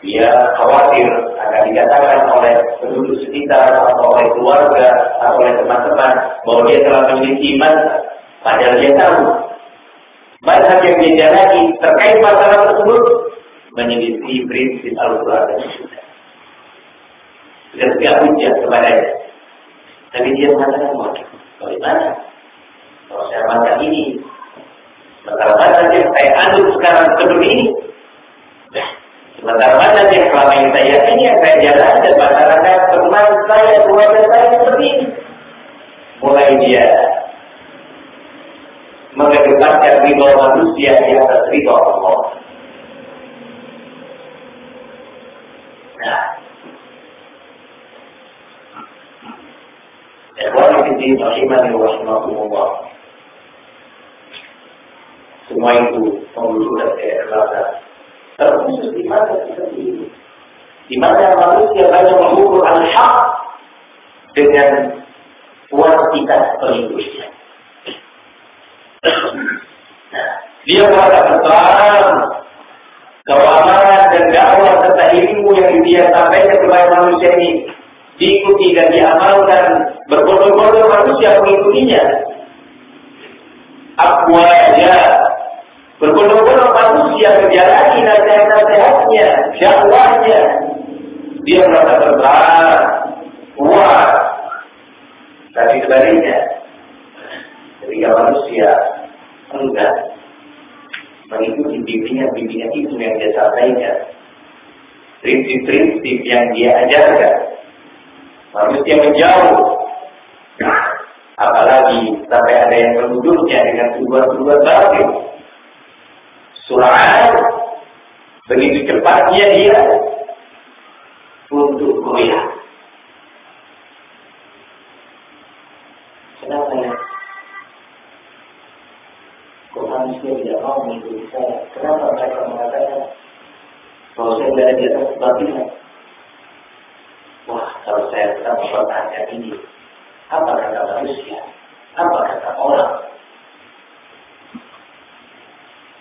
dia khawatir akan dikatakan oleh penduduk sekitar atau oleh keluarga atau oleh teman-teman bahwa dia telah memiliki iman padahal dia tahu mazhab yang dia jalani terkait masalah tersebut menyelisih prinsip Al-Quran dan Sunnah. Tidak hujah kepadanya. Tapi dia mengatakan, bagaimana? Kalau saya makan ini, sementara mazhab yang saya anut sekarang seperti ini, Sementara mana yang selama ini saya yakini yang saya jalan dan masyarakat teman saya, keluarga saya seperti ini. Mulai dia mengedepankan ridho manusia di atas ridho Allah. Nah, Ikhwan Fiddin Rahimani Rahimahumullah Semua itu membutuhkan keikhlasan terkhusus di mana ini. Di mana manusia banyak mengukur al-haq dengan kuantitas pengikutnya. Nah, dia merasa besar keamanan dan dakwah serta ilmu yang dia sampaikan kepada manusia ini diikuti dan diamalkan berbondong-bondong manusia mengikutinya. Aku aja Berbondong-bondong manusia menjalani nasihat-nasihatnya, dakwahnya. Dia merasa terbang, kuat. Tapi sebaliknya, ketika manusia enggak mengikuti bimbingan-bimbingan itu yang dia sampaikan, prinsip-prinsip yang dia ajarkan, manusia menjauh. Apalagi sampai ada yang menuduhnya dengan tuduhan-tuduhan batin Surah begitu cepatnya dia untuk goyah. Kenapa ya? Kok manusia tidak mau mengikuti saya? Kenapa mereka mengatakan kalau saya berada di atas kebatilan? Wah, kalau saya tetap mempertahankan ini, apa kata manusia? Apa kata orang?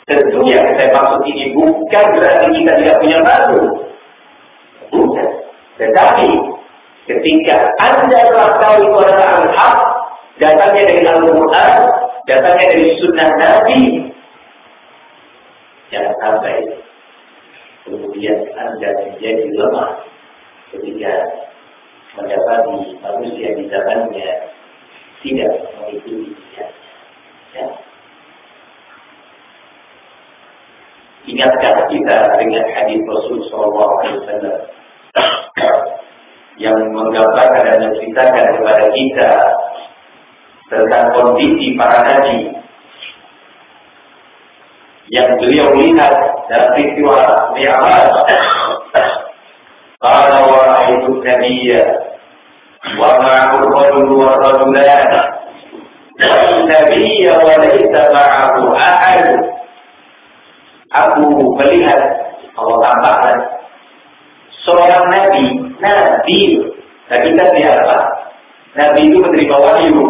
Tentu yang saya maksud ini bukan berarti kita tidak punya batu. Bukan. Tetapi ketika Anda telah tahu itu adalah al-haq, datangnya dari Al-Quran, datangnya dari sunnah Nabi, jangan sampai kemudian Anda menjadi lemah ketika mendapati manusia di zamannya tidak mengikuti dia. Ya. Ingatkah kita dengan hadis Rasul Sallallahu Alaihi Wasallam yang menggambarkan dan menceritakan kepada kita tentang kondisi para nabi yang beliau lihat dalam peristiwa Mi'raj. Qala wa ra'aytu nabiyya wa rajulan. Nabiyya wa laysa ma'ahu ahad aku melihat Allah tambahkan seorang nabi, nabi. Nah kita siapa? Nabi itu menerima wahyu.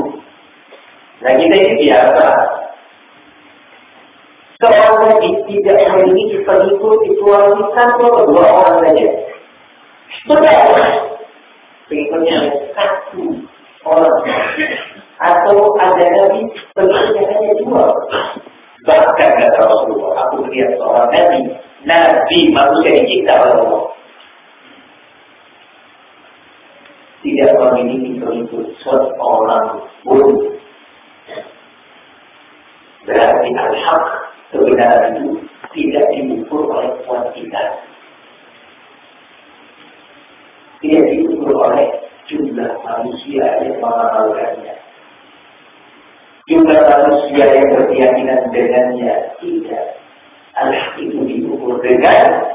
Nah kita ini siapa? Seorang nabi tidak memiliki pengikut kecuali satu atau dua orang saja. Betul. Pengikutnya satu orang. Atau ada nabi pengikutnya hanya dua. Bahkan kata Rasulullah, aku melihat seorang nabi, nabi manusia dicipta oleh Allah. Tidak memiliki pengikut seorang pun. Berarti al-haq kebenaran itu tidak diukur oleh kuantitas. Tidak diukur oleh jumlah manusia yang mengamalkannya jumlah manusia yang berkeyakinan dengannya tidak. Allah itu diukur dengan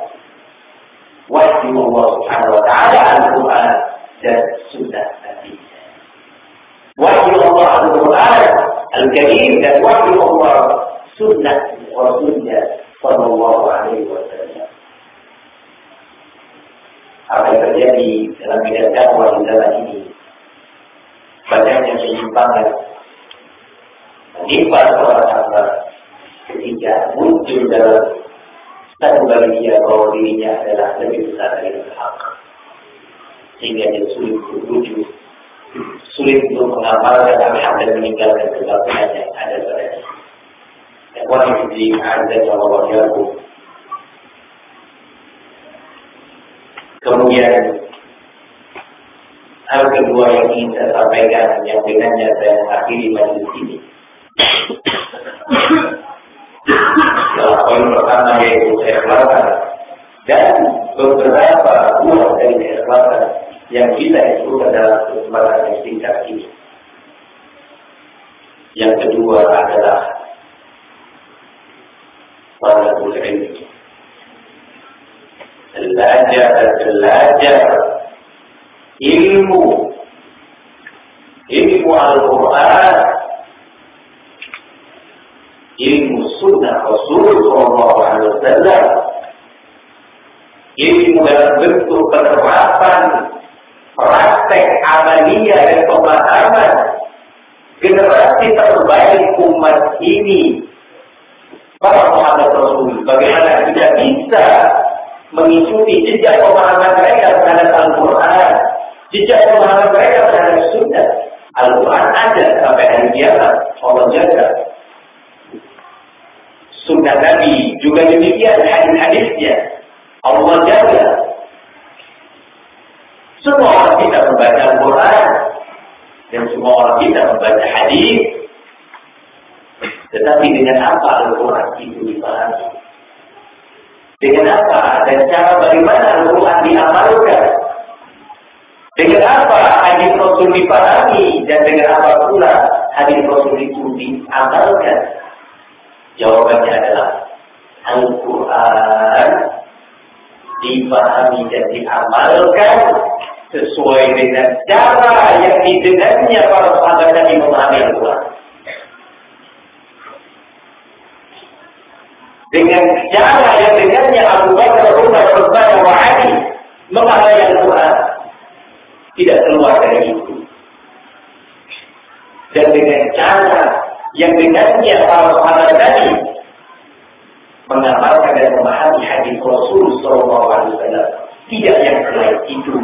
Dengan apa hadis Rasul dipahami dan dengan apa pula hadis Rasul itu diamalkan? Jawabannya adalah Al-Quran dipahami dan diamalkan sesuai dengan cara yang didengarnya para sahabat Nabi memahami Al-Quran. dengan cara yang dengannya Abu Bakar, Umar, Utsman, dan Ali mengalami Al-Quran tidak keluar dari itu. Dan dengan cara yang dengannya para sahabat tadi mengamalkan dan memahami hadis Rasul Sallallahu Alaihi Wasallam tidak yang selain itu.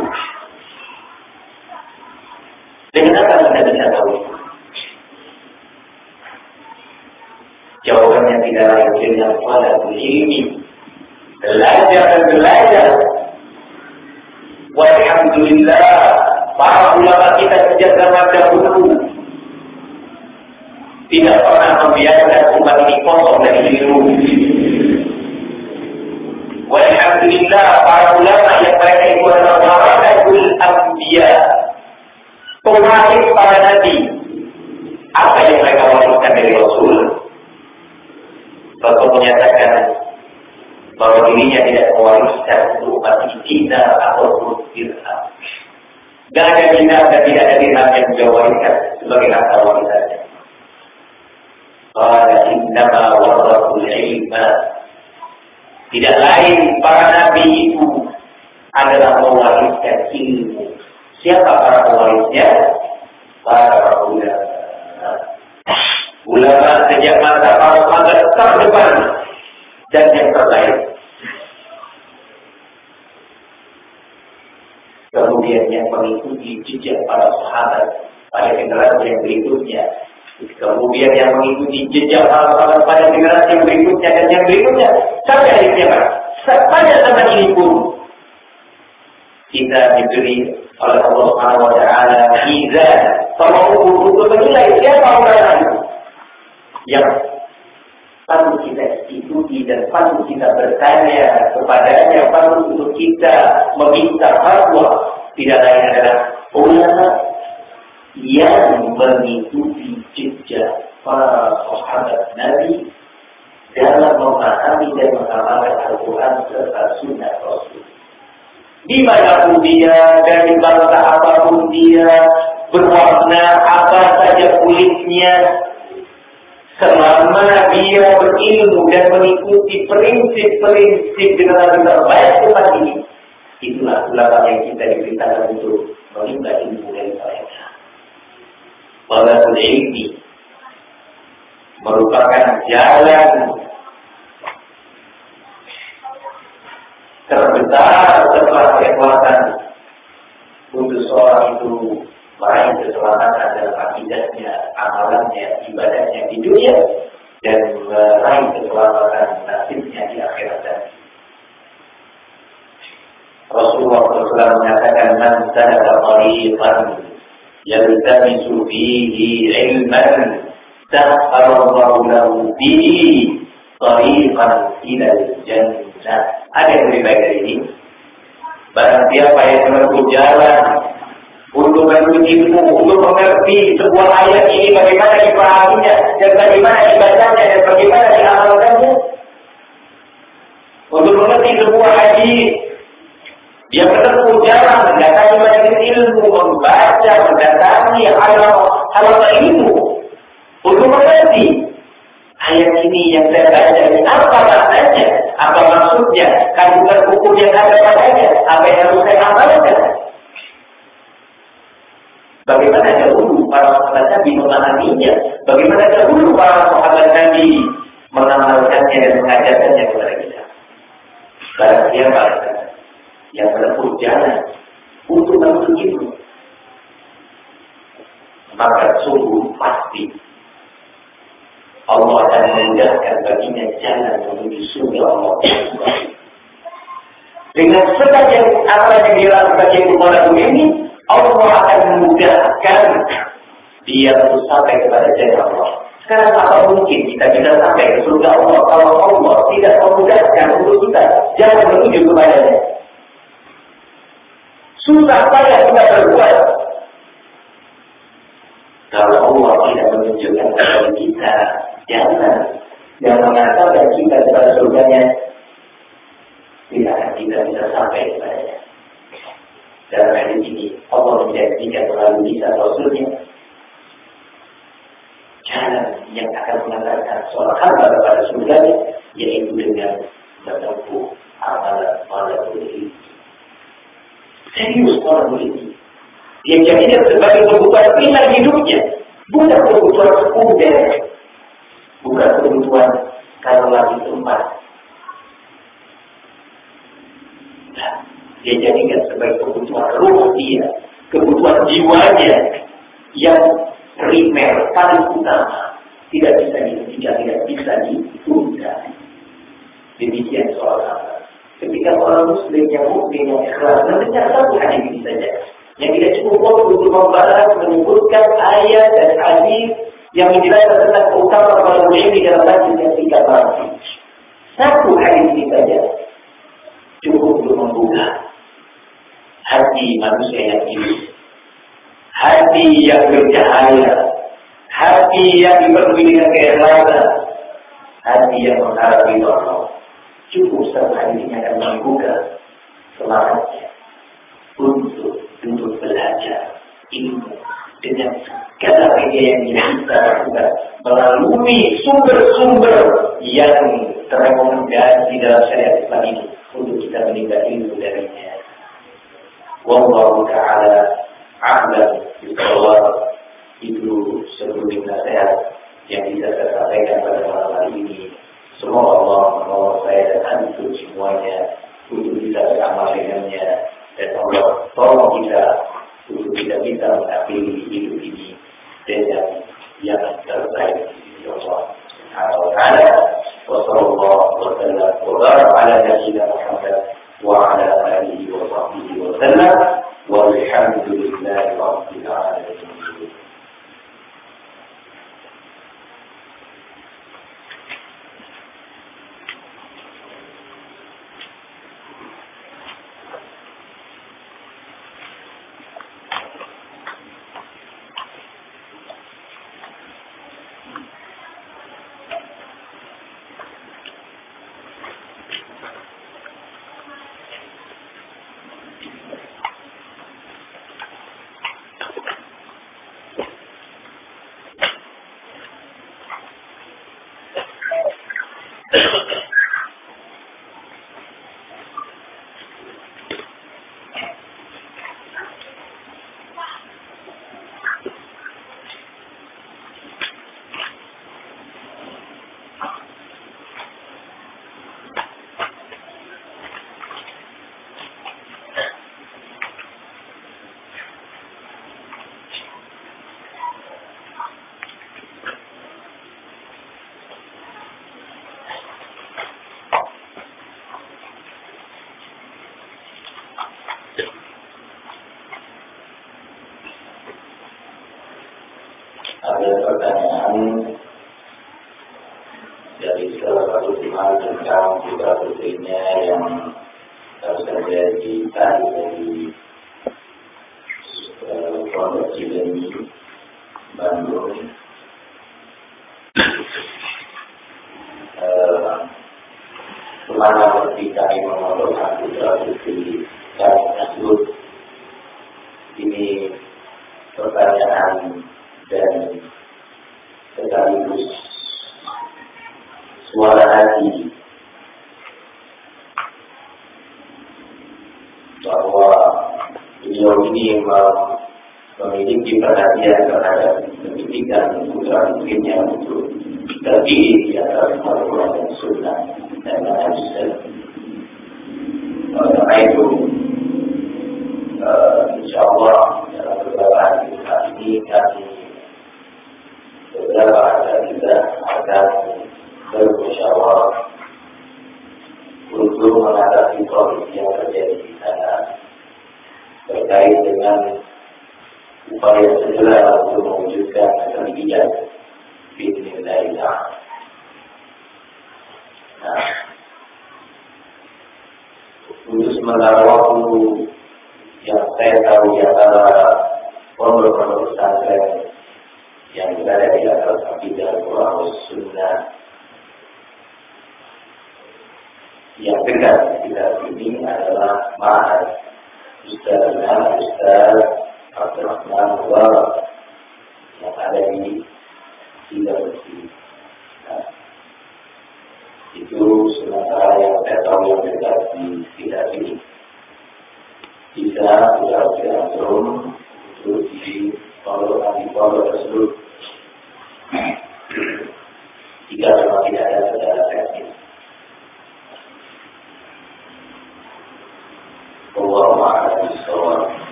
Dengan apa kita bisa tahu itu? Jawabannya tidak lain dengan pada ilmi. Belajar dan belajar. Walhamdulillah, para ulama kita sejak zaman dahulu tidak pernah membiarkan umat ini kosong dari ilmu. Walhamdulillah, para ulama yang mereka itu adalah waradatul anbiya. Pewaris para nabi. Apa yang mereka wariskan dari Rasul? Rasul menyatakan bahwa dirinya tidak mewariskan untuk umat dinar ataupun dirham. Tidak ada dinar dan tidak ada dirham yang beliau wariskan sebagai harta warisannya. Qala innama ilma. Tidak lain para nabi itu adalah mewariskan ilmu. Siapa para pewarisnya? Para ulama ulama sejak masa para sahabat terdepan dan yang terbaik. Kemudian yang mengikuti jejak para sahabat pada generasi yang berikutnya. Kemudian yang mengikuti jejak para sahabat pada generasi yang berikutnya dan yang berikutnya sampai hari kiamat. Pada zaman ini pun kita diberi oleh Allah Subhanahu wa taala mizan kalau untuk menilai siapa orang yang patut kita ikuti dan patut kita bertanya kepadanya, patut untuk kita meminta fatwa tidak lain adalah ulama yang mengikuti jejak para sahabat Nabi dalam memahami dan mengamalkan Al-Quran serta Sunnah Rasul. Di mana pun dia, dari bangsa apa pun dia, berwarna apa saja kulitnya, selama dia berilmu dan mengikuti prinsip-prinsip generasi terbaik umat ini, itulah ulama yang kita diberitakan untuk menimba ilmu dari mereka. Walaupun ini merupakan jalan terbesar setelah kekuatan untuk seorang itu meraih keselamatan dalam akidahnya, amalannya, ibadahnya di dunia dan meraih keselamatan nasibnya di akhirat dan Rasulullah SAW mengatakan man salaka tariqan yaltamisu fihi ilman sahharallahu lahu bihi tariqan ila jannah. Ada yang lebih baik dari ini? Barang siapa yang menempuh jalan untuk menuntut ilmu, untuk mengerti sebuah ayat ini bagaimana dipahaminya dan bagaimana dibacanya dan bagaimana diamalkannya. Untuk mengerti sebuah hadis, dia menempuh jalan mendatangi majelis ilmu, membaca, mendatangi hal-hal ilmu untuk mengerti ayat ini yang saya baca ini apa maknanya, apa maksudnya, kandungan hukum yang ada padanya, apa yang harus saya amalkan. Bagaimana dahulu para sahabat Nabi memahaminya? Bagaimana dahulu para sahabat Nabi mengamalkannya dan mengajarkannya kepada kita? Barang siapa yang menempuh jalan untuk menuntut itu, maka sungguh pasti Allah akan memudahkan baginya jalan menuju surga Allah. Dengan segala yang apa yang dilakukan kepada ini, Allah akan memudahkan dia untuk sampai kepada jalan Allah. Sekarang apa mungkin kita bisa sampai ke surga Allah kalau Allah tidak memudahkan untuk kita jalan menuju kepadanya? Susah payah kita berbuat. Kalau Allah tidak menunjukkan kepada kita jalan yang mengatakan kita kepada surganya, tidak akan kita bisa sampai kepadanya. Dalam hadis ini Allah menjanjikan melalui lisan Rasulnya jalan yang akan mengantarkan seorang hamba kepada surga yaitu dengan menempuh amalan-amalan ini. Serius orang ini. Dia jadikan sebagai kebutuhan pilihan hidupnya. Bukan kebutuhan sekunder. Bukan kebutuhan kalau lagi tempat dia jadikan sebagai kebutuhan ruh dia, kebutuhan jiwanya yang primer, paling utama. Tidak bisa dihentikan, tidak bisa ditunda. Demikian soal apa? Ketika orang muslim yang mukmin yang ikhlas mendengar satu hadis ini saja, yang tidak cukup waktu untuk membahas, menyebutkan ayat dan hadis yang menjelaskan tentang keutamaan orang ini dalam hadis yang tiga Satu hadis ini saja cukup untuk membuka hati manusia yang ini. Hati yang bercahaya. Hati yang dipenuhi dengan keikhlasan. Hati yang mengharap itu Allah. Cukup setelah ini akan membuka semangatnya untuk duduk belajar ilmu dengan segala media yang kita lakukan melalui sumber-sumber yang terrekomendasi dalam syariat Islam ini untuk kita menimba ilmu darinya. Wallahu ta'ala a'lam bisawab itu sebelum nasihat yang bisa saya sampaikan pada malam hari ini. Semoga Allah menolong saya dan semuanya untuk bisa beramal dengannya dan Allah tolong kita untuk tidak bisa hidup ini dengan yang terbaik di Allah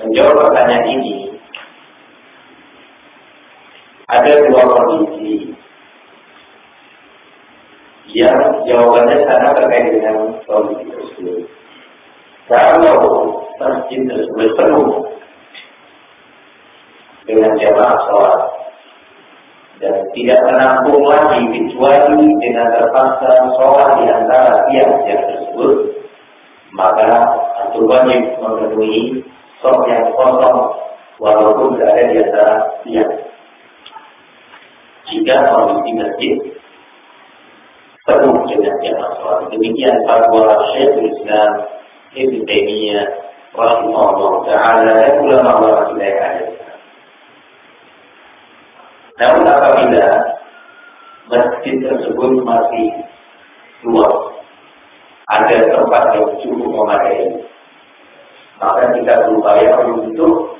Menjawab pertanyaan ini, ada dua kondisi yang jawabannya sangat terkait dengan kondisi tersebut. Kalau masjid tersebut penuh dengan jamaah sholat dan tidak menampung lagi kecuali dengan terpaksa sholat di antara tiang-tiang tersebut, maka antum wajib memenuhi sholat yang kosong walaupun berada di antara tiang jika kondisi masjid penuh dengan jamaah sholat. Demikian fatwa Syekh Islam Ibn Taimiyah rahimahullah taala dan ulama-ulama kita yang ada. Namun apabila masjid tersebut masih luas, ada tempat yang cukup memadai, maka kita berupaya untuk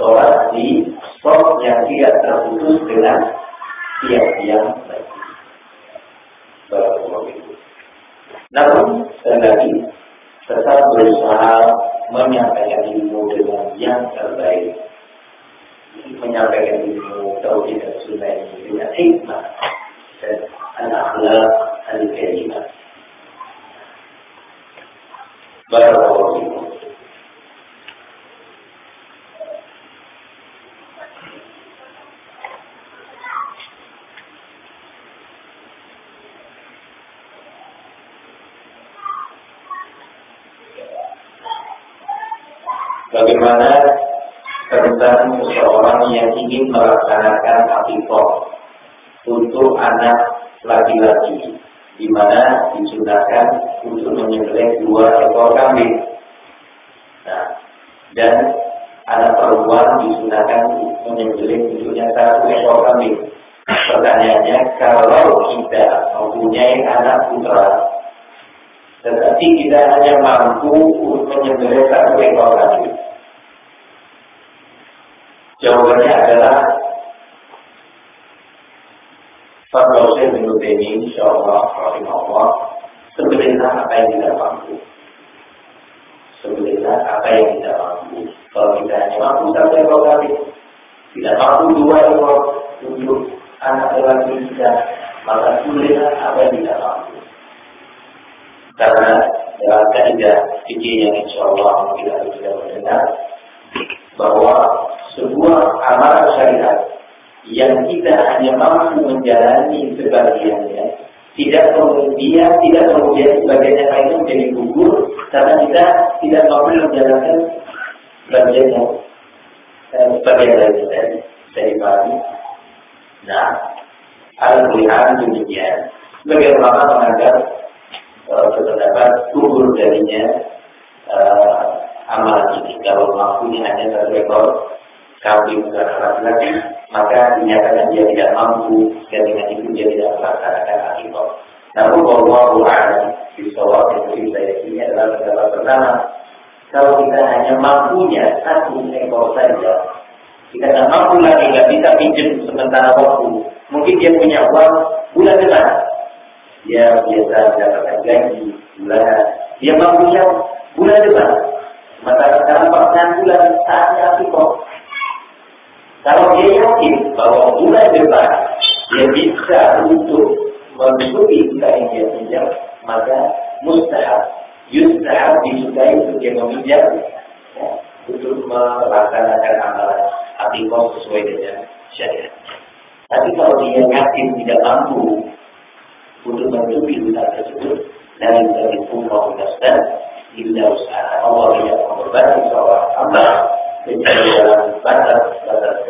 sholat di spot yang tidak terputus dengan tiap-tiap. Namun, sekali lagi, tetap berusaha menyampaikan ilmu dengan yang terbaik. Menyampaikan ilmu tauhid dan sunnah ini dengan hikmah dan al-akhlaq al-karimah. Barakallahu bagaimana tentang seseorang yang ingin melaksanakan akikah untuk anak laki-laki di mana disunahkan untuk menyembelih dua ekor kambing. Nah, dan anak perempuan disunahkan menyembelih untuknya satu ekor kambing. Pertanyaannya, kalau kita mempunyai anak putra, tetapi kita hanya mampu untuk menyembelih satu ekor kambing. Jawabannya adalah Fatwa Syekh bin Utsaimin insyaallah rahimahullah sebenarnya apa yang tidak mampu. Sebenarnya apa yang tidak mampu. Kalau kita hanya mampu satu ekor kami, tidak mampu dua ekor untuk anak lelaki kita, maka sebenarnya apa yang tidak mampu. Karena dalam kaidah fikih yang insya Allah kita sudah mendengar bahwa sebuah amalan syariat yang kita hanya mampu menjalani sebagiannya, tidak kemudian tidak kemudian sebagian yang lain menjadi gugur karena kita tidak mampu menjalankan bagian yang eh, sebagian dari tadi dari pagi. Nah, al-quran demikian. Sebagai ulama menganggap uh, terdapat gugur darinya uh, amalan ini. Kalau mampunya hanya satu ekor kambing laki-laki, maka dinyatakan dia tidak mampu dan dengan itu dia tidak melaksanakan akikah. Namun bahwa a'lam bisawab yang saya ini adalah pendapat pertama. Kalau kita hanya mampunya satu ekor saja, kita tidak mampu lagi, tidak bisa pinjam sementara waktu. Mungkin dia punya uang bulan depan. Dia biasa mendapatkan gaji bulan. Dia mampunya bulan depan. Sementara sekarang pertengahan bulan saatnya akikah kalau dia yakin bahwa bulan depan dia bisa untuk yang dia pinjam, maka mustahab, yustahab disukai untuk dia meminjam ya, untuk melaksanakan amalan kau sesuai dengan syariat. Tapi kalau dia yakin tidak mampu untuk menutupi hutang tersebut, dari dari umroh dan tidak usah Allah yang memperbaiki seorang hamba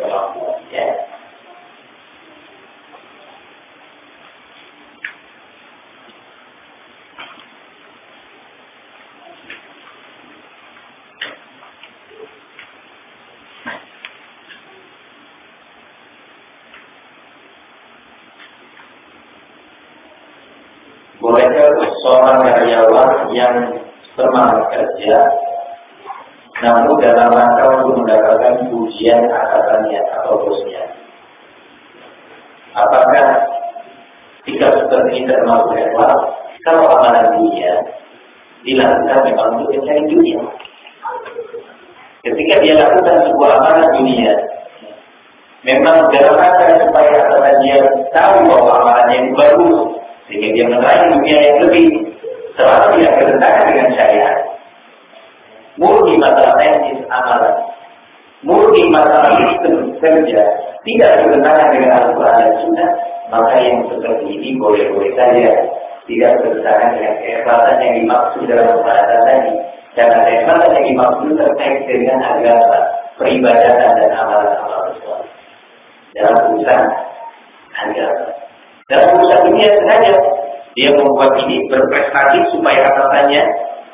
kemampuannya. Bolehkah seorang karyawan yang semangat kerja namun dalam rangka untuk mendapatkan pujian atasannya atau bosnya. Apakah jika seperti ini termasuk ikhlas? Kalau amalan dunia dilakukan memang untuk mencari dunia. Ketika dia lakukan sebuah amalan dunia, memang dalam rangka supaya atasan dia tahu bahwa amalannya itu bagus, sehingga dia meraih dunia yang lebih selalu dia bertentangan dengan syariat murni masalah teknis amalan, murni masalah sistem kerja, tidak bertentangan dengan Al-Quran dan Sunnah, maka yang seperti ini boleh-boleh saja tidak bertentangan dengan keikhlasan yang dimaksud dalam bahasa tadi. Karena keikhlasan yang dimaksud terkait dengan agama, peribadatan dan amalan-amalan soleh. Dalam urusan agama. Dalam urusan dunia sengaja dia membuat ini berprestasi supaya atasannya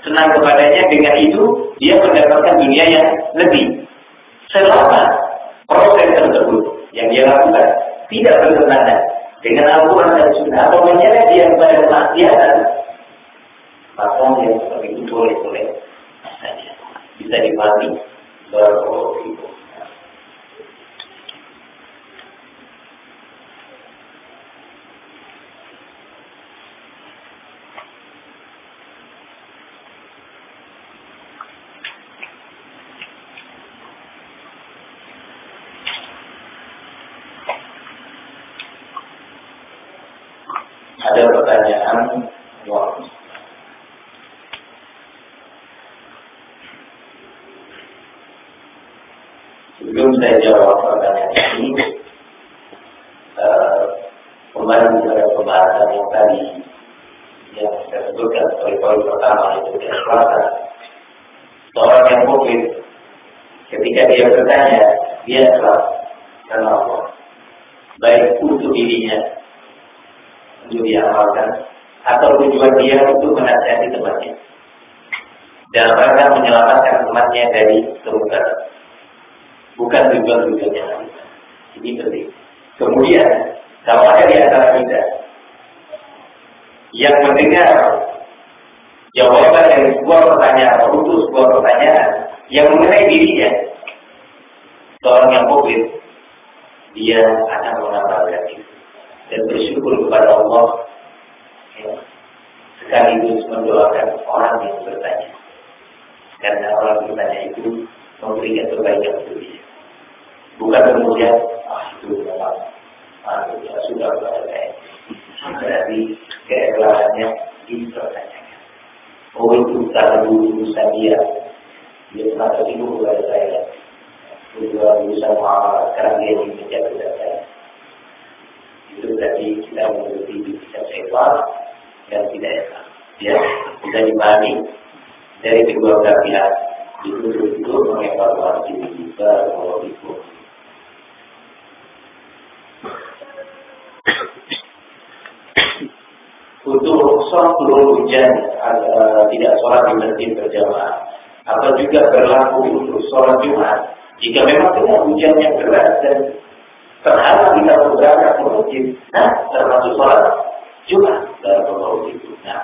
senang kepadanya dengan itu dia mendapatkan dunia yang lebih selama proses tersebut yang dia lakukan tidak bertentangan dengan Al-Quran dan Sunnah. Atau menyeret dia kepada kemaksiatan maka yang seperti itu boleh boleh bisa dipahami. Bahwa itu Ada pertanyaan Wah. Sebelum saya jawab pertanyaan ini, uh, kembali kepada pembahasan yang tadi yang saya sebutkan sebagai poin pertama itu keikhlasan. Seorang yang mungkin ketika dia bertanya, dia ikhlas karena Allah. baik untuk dirinya untuk diamalkan atau tujuan dia untuk menasihati temannya dan rangka menyelamatkan temannya dari kemungkaran bukan tujuan-tujuannya ini penting kemudian kalau ada di antara kita. Yang mendengar jawaban dari sebuah pertanyaan untuk sebuah pertanyaan yang mengenai dirinya seorang yang mukmin dia akan mengamalkan dan bersyukur kepada Allah. Ya, sekaligus mendoakan orang yang bertanya. Karena orang yang bertanya itu memberikan kebaikan untuk dia. Bukan kemudian ah itu memang ah, ya sudah saya berarti keikhlasannya dipertanyakan oh itu kalau urusan dia dia pernah tersinggung kepada saya berdua berusaha muamalah sekarang dia saya itu berarti kita memiliki bisa sewa dan tidak enak. Ya bisa dipahami dari kedua belah pihak. Itu itu mengevaluasi juga kalau itu untuk sholat turun hujan uh, tidak sholat di masjid berjamaah. Atau juga berlaku untuk sholat Jumat. Jika memang tidak hujan yang deras dan terhalang kita bergerak ke masjid nah termasuk sholat Jumat dalam kalau itu. Nah.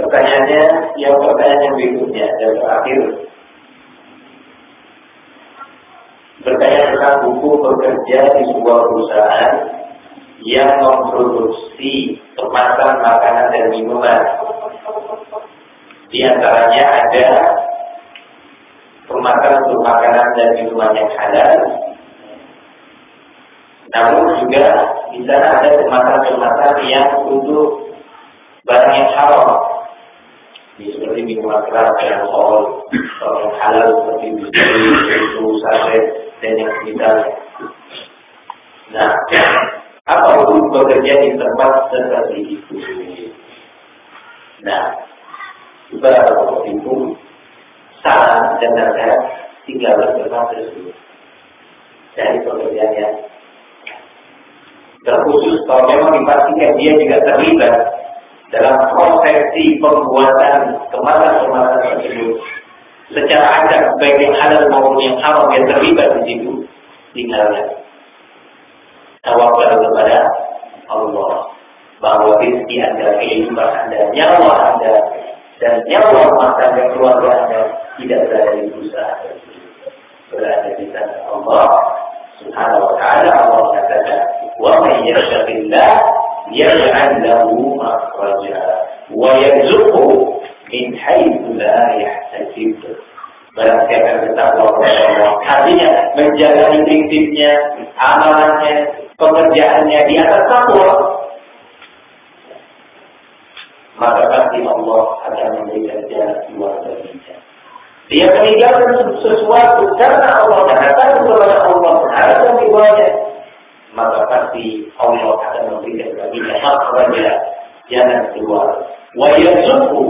Pertanyaannya yang pertanyaan yang berikutnya dan terakhir. Bertanya tentang buku bekerja di sebuah perusahaan yang memproduksi kemasan makanan dan minuman. Di antaranya ada kemasan untuk makanan dan minuman yang halal. Namun juga di sana ada kemasan-kemasan yang untuk barang yang haram. Seperti minuman keras, alkohol, yang halal seperti biskuit, susu, sate, dan yang sekitarnya. Nah, apa itu bekerja di tempat seperti itu? Nah, itu salah dan nasihat tinggal tempat tersebut dari pekerjaannya. Terkhusus kalau memang dipastikan dia juga terlibat dalam konsepsi pembuatan kemasan-kemasan tersebut secara acak baik yang halal maupun yang haram yang terlibat di situ tinggalnya tawakal kepada Allah. Bahwa rezeki anda, kehidupan anda, nyawa anda, dan nyawa rumah tangga keluarga anda tidak berada di usaha berada di sana Allah. Subhanahu wa taala Allah mengatakan wa man yattaqillah yaj'al lahu makhraja wa yarzuqhu min haitsu la Barang siapa bertakwa kepada Allah Artinya menjaga prinsipnya Amalannya pekerjaannya di atas takwa, maka pasti Allah akan memberikan jalan keluar baginya. Dia meninggalkan sesuatu karena Allah datang kepada Allah berharap di maka pasti Allah akan memberikan baginya makhraja jalan keluar. Wa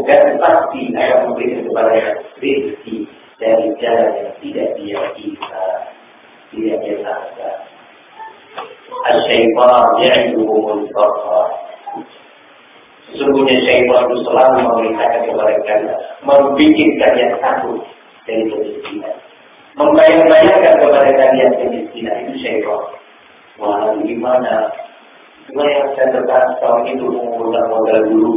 dan pasti akan memberikan kepada rezeki dari jalan yang tidak dia bisa, tidak dia sangka. Al-Syaitan ya'iduhumul faqr. Sesungguhnya syaitan itu selalu memerintahkan kepada kalian, membuat kalian takut dari kemiskinan. Membayang-bayangkan kepada kalian kemiskinan itu syaitan. Wah, gimana? Cuma yang saya tertarik tahun itu mengumpulkan modal dulu.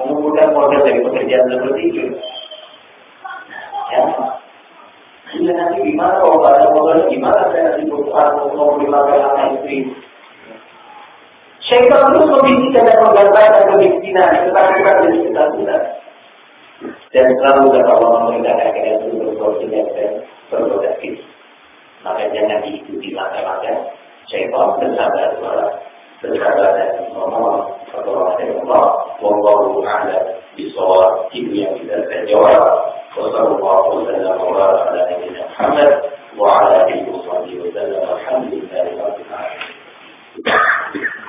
Mengumpulkan modal dari pekerjaan seperti itu. Ya, nanti gimana kalau nggak ada modal gimana saya nanti berusaha mau beli makan anak istri. Syaitan terus membisikkan dan menggambarkan kemiskinan tetapi bukan jadi ketakutan. Dan selalu kata Allah memerintahkan kalian untuk berbuat dan berproduktif. Maka jangan diikuti maka-maka syaitan bersabar kepada فبهذا مضمون فضل رحمه الله والله اعلم بصواب كيمياء ذلك الجواب وصلى الله وسلم وبارك نبينا محمد وعلى اله وصحبه وسلم والحمد لله رب العالمين